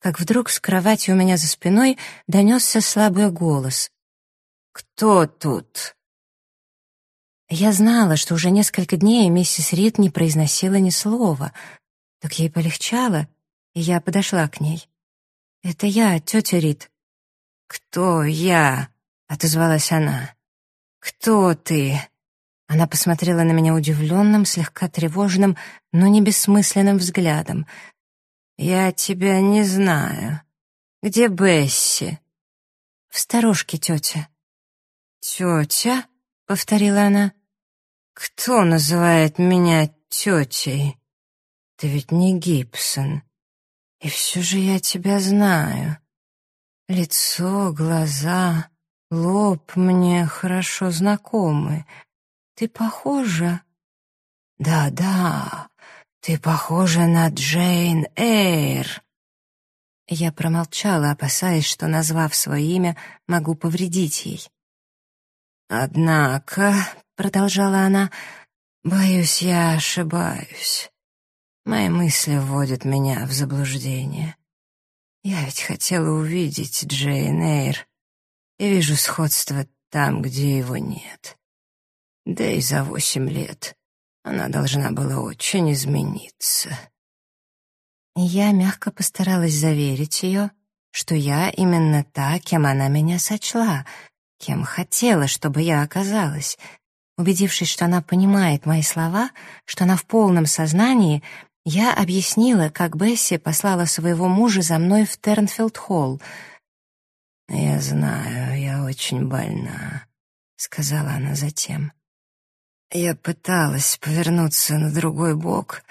как вдруг с кровати у меня за спиной донесся слабый голос. «Кто тут?» Я знала, что уже несколько дней миссис Рид не произносила ни слова. Так ей полегчало, я подошла к ней. «Это я, тетя Рид». «Кто я?» — отозвалась она. «Кто ты?» Она посмотрела на меня удивленным, слегка тревожным, но не бессмысленным взглядом. «Я тебя не знаю. Где Бесси?» «В сторожке, тетя». «Тетя?» — повторила она. «Кто называет меня тетей? Ты ведь не Гибсон. И все же я тебя знаю. Лицо, глаза...» Лоб мне хорошо знакомый. Ты похожа? Да-да, ты похожа на Джейн Эйр. Я промолчала, опасаясь, что, назвав свое имя, могу повредить ей. «Однако», — продолжала она, — «боюсь, я ошибаюсь. Мои мысли вводят меня в заблуждение. Я ведь хотела увидеть Джейн Эйр, и вижу сходство там, где его нет. Да и за восемь лет она должна была очень измениться. Я мягко постаралась заверить ее, что я именно та, кем она меня сочла, кем хотела, чтобы я оказалась. Убедившись, что она понимает мои слова, что она в полном сознании, я объяснила, как Бесси послала своего мужа за мной в Тернфилд-холл — «Я знаю, я очень больна», — сказала она затем. Я пыталась повернуться на другой бок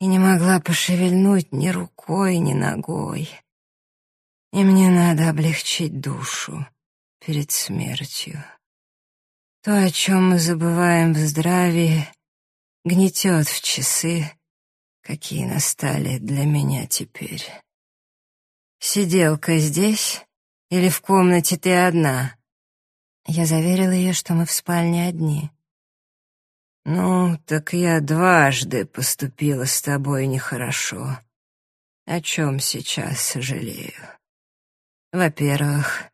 и не могла пошевельнуть ни рукой, ни ногой. И мне надо облегчить душу перед смертью. То, о чем мы забываем в здравии, гнетет в часы, какие настали для меня теперь. Сиделка здесь или в комнате ты одна?» Я заверила ее, что мы в спальне одни. «Ну, так я дважды поступила с тобой нехорошо. О чем сейчас сожалею? Во-первых,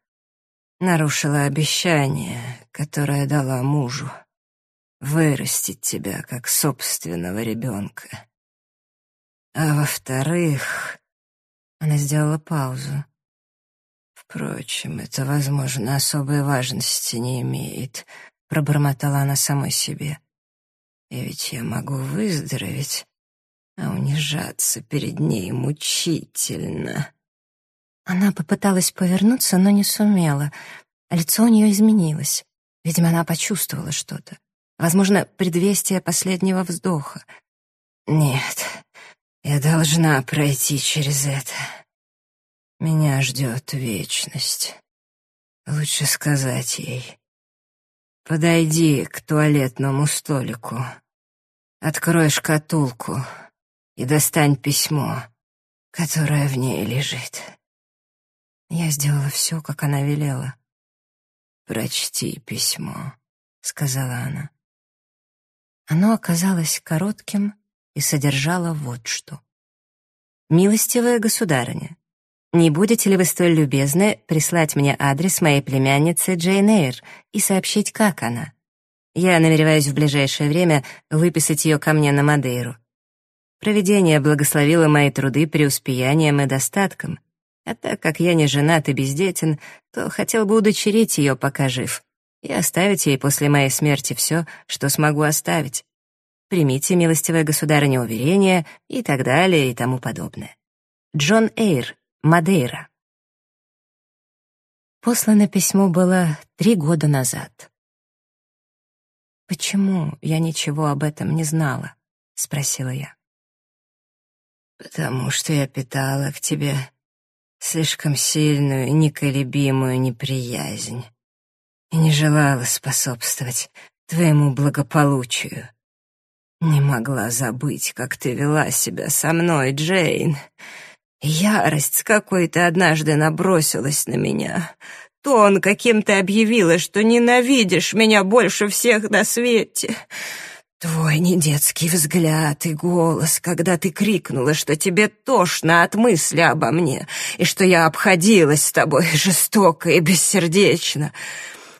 нарушила обещание, которое дала мужу, вырастить тебя как собственного ребенка. А во-вторых, она сделала паузу. Впрочем, это, возможно, особой важности не имеет, пробормотала она самой себе. И ведь я могу выздороветь, а унижаться перед ней мучительно. Она попыталась повернуться, но не сумела. Лицо у нее изменилось. Видимо, она почувствовала что-то. Возможно, предвестие последнего вздоха. «Нет, я должна пройти через это. Меня ждет вечность. Лучше сказать ей. Подойди к туалетному столику, открой шкатулку и достань письмо, которое в ней лежит. Я сделала все, как она велела. «Прочти письмо», — сказала она. Оно оказалось коротким и содержало вот что. «Милостивая государыня, не будете ли вы столь любезны прислать мне адрес моей племянницы Джейн Эйр и сообщить, как она? Я намереваюсь в ближайшее время выписать ее ко мне на Мадейру. Провидение благословило мои труды преуспеянием и достатком, а так как я не женат и бездетен, то хотел бы удочерить ее, пока жив, и оставить ей после моей смерти все, что смогу оставить. Примите, милостивое государыня, уверение и так далее и тому подобное. Джон Эйр, Мадейра. Послано письмо было три года назад. «Почему я ничего об этом не знала?» — спросила я. «Потому что я питала к тебе слишком сильную, неколебимую неприязнь и не желала способствовать твоему благополучию. Не могла забыть, как ты вела себя со мной, Джейн, Ярость какой-то однажды набросилась на меня. Тон, каким ты объявила, что ненавидишь меня больше всех на свете. Твой недетский взгляд и голос, когда ты крикнула, что тебе тошно от мысли обо мне, и что я обходилась с тобой жестоко и бессердечно.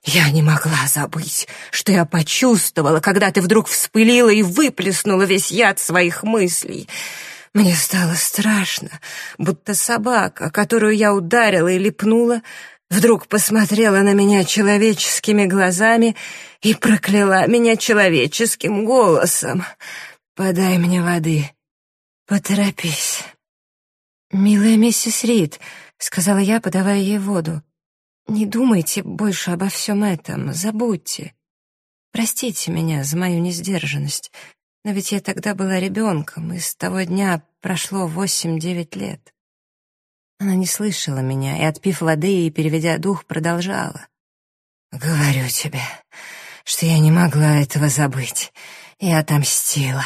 Я не могла забыть, что я почувствовала, когда ты вдруг вспылила и выплеснула весь яд своих мыслей — мне стало страшно, будто собака, которую я ударила и лепнула, вдруг посмотрела на меня человеческими глазами и прокляла меня человеческим голосом. «Подай мне воды. Поторопись». «Милая миссис Рид», — сказала я, подавая ей воду, — «не думайте больше обо всем этом, забудьте. Простите меня за мою несдержанность. Но ведь я тогда была ребенком, и с того дня прошло восемь-девять лет. Она не слышала меня и, отпив воды и переведя дух, продолжала. «Говорю тебе, что я не могла этого забыть и отомстила.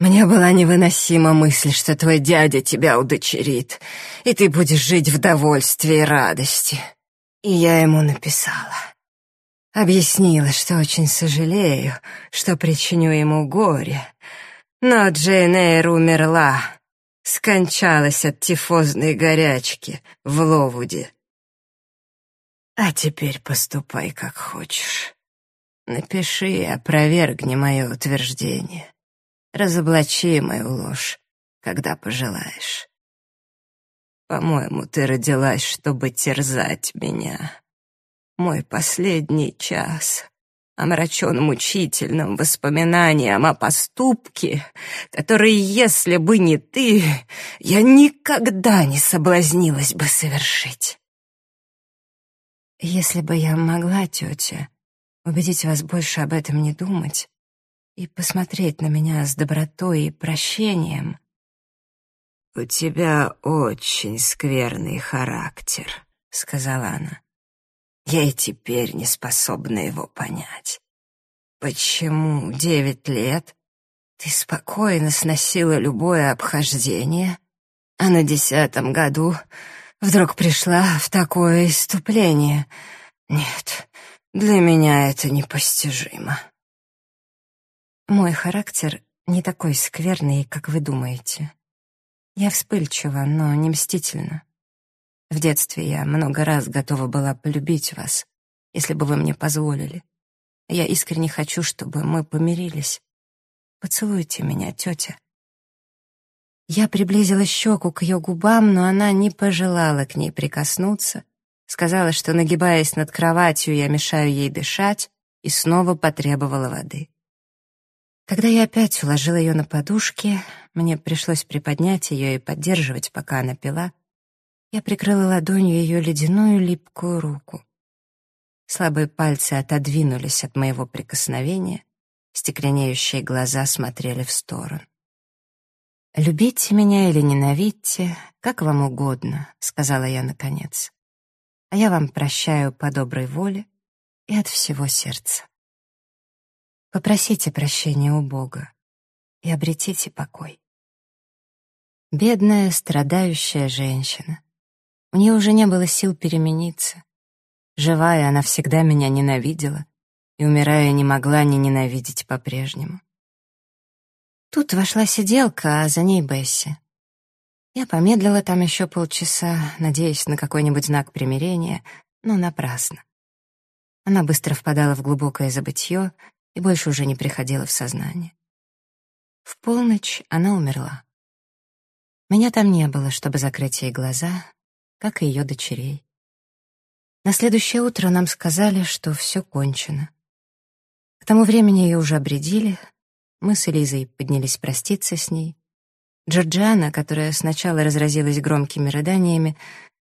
Мне была невыносима мысль, что твой дядя тебя удочерит, и ты будешь жить в довольстве и радости. И я ему написала. Объяснила, что очень сожалею, что причиню ему горе. Но Джейн Эйр умерла, скончалась от тифозной горячки в Ловуде. А теперь поступай как хочешь. Напиши и опровергни мое утверждение. Разоблачи мою ложь, когда пожелаешь. По-моему, ты родилась, чтобы терзать меня. Мой последний час омрачен мучительным воспоминанием о поступке, который, если бы не ты, я никогда не соблазнилась бы совершить. Если бы я могла, тетя, убедить вас больше об этом не думать и посмотреть на меня с добротой и прощением. «У тебя очень скверный характер», — сказала она. Я и теперь не способна его понять. Почему девять лет ты спокойно сносила любое обхождение, а на десятом году вдруг пришла в такое иступление? Нет, для меня это непостижимо. Мой характер не такой скверный, как вы думаете. Я вспыльчива, но не мстительна. В детстве я много раз готова была полюбить вас, если бы вы мне позволили. Я искренне хочу, чтобы мы помирились. Поцелуйте меня, тетя. Я приблизила щеку к ее губам, но она не пожелала к ней прикоснуться, сказала, что, нагибаясь над кроватью, я мешаю ей дышать, и снова потребовала воды. Когда я опять уложила ее на подушки, мне пришлось приподнять ее и поддерживать, пока она пила, я прикрыла ладонью ее ледяную липкую руку. Слабые пальцы отодвинулись от моего прикосновения, стекленеющие глаза смотрели в сторону. «Любите меня или ненавидьте, как вам угодно», — сказала я наконец. «А я вам прощаю по доброй воле и от всего сердца. Попросите прощения у Бога и обретите покой». Бедная, страдающая женщина. У нее уже не было сил перемениться. Живая, она всегда меня ненавидела, и, умирая, не могла не ненавидеть по-прежнему. Тут вошла сиделка, а за ней Бесси. Я помедлила там еще полчаса, надеясь на какой-нибудь знак примирения, но напрасно. Она быстро впадала в глубокое забытье и больше уже не приходила в сознание. В полночь она умерла. Меня там не было, чтобы закрыть ей глаза, как и ее дочерей. На следующее утро нам сказали, что все кончено. К тому времени ее уже обредили, мы с Элизой поднялись проститься с ней. Джорджиана, которая сначала разразилась громкими рыданиями,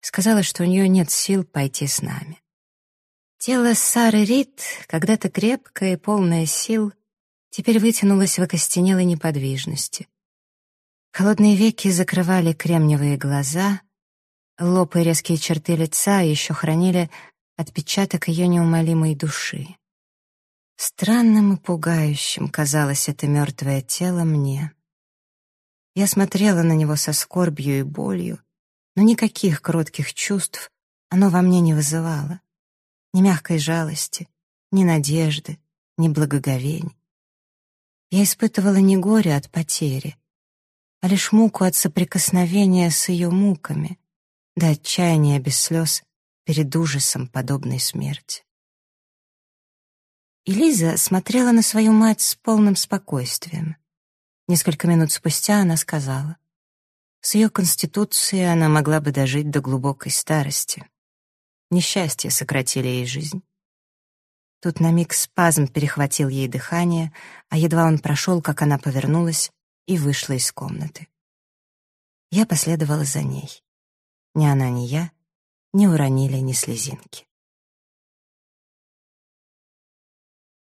сказала, что у нее нет сил пойти с нами. Тело Сары Рид, когда-то крепкое и полное сил, теперь вытянулось в окостенелой неподвижности. Холодные веки закрывали кремниевые глаза, лоб и резкие черты лица еще хранили отпечаток ее неумолимой души. Странным и пугающим казалось это мертвое тело мне. Я смотрела на него со скорбью и болью, но никаких кротких чувств оно во мне не вызывало. Ни мягкой жалости, ни надежды, ни благоговений. Я испытывала не горе от потери, а лишь муку от соприкосновения с ее муками, до отчаяния без слез перед ужасом подобной смерти. И Лиза смотрела на свою мать с полным спокойствием. Несколько минут спустя она сказала, с ее конституцией она могла бы дожить до глубокой старости. Несчастье сократили ей жизнь. Тут на миг спазм перехватил ей дыхание, а едва он прошел, как она повернулась и вышла из комнаты. Я последовала за ней. Ни она, ни я не уронили ни слезинки.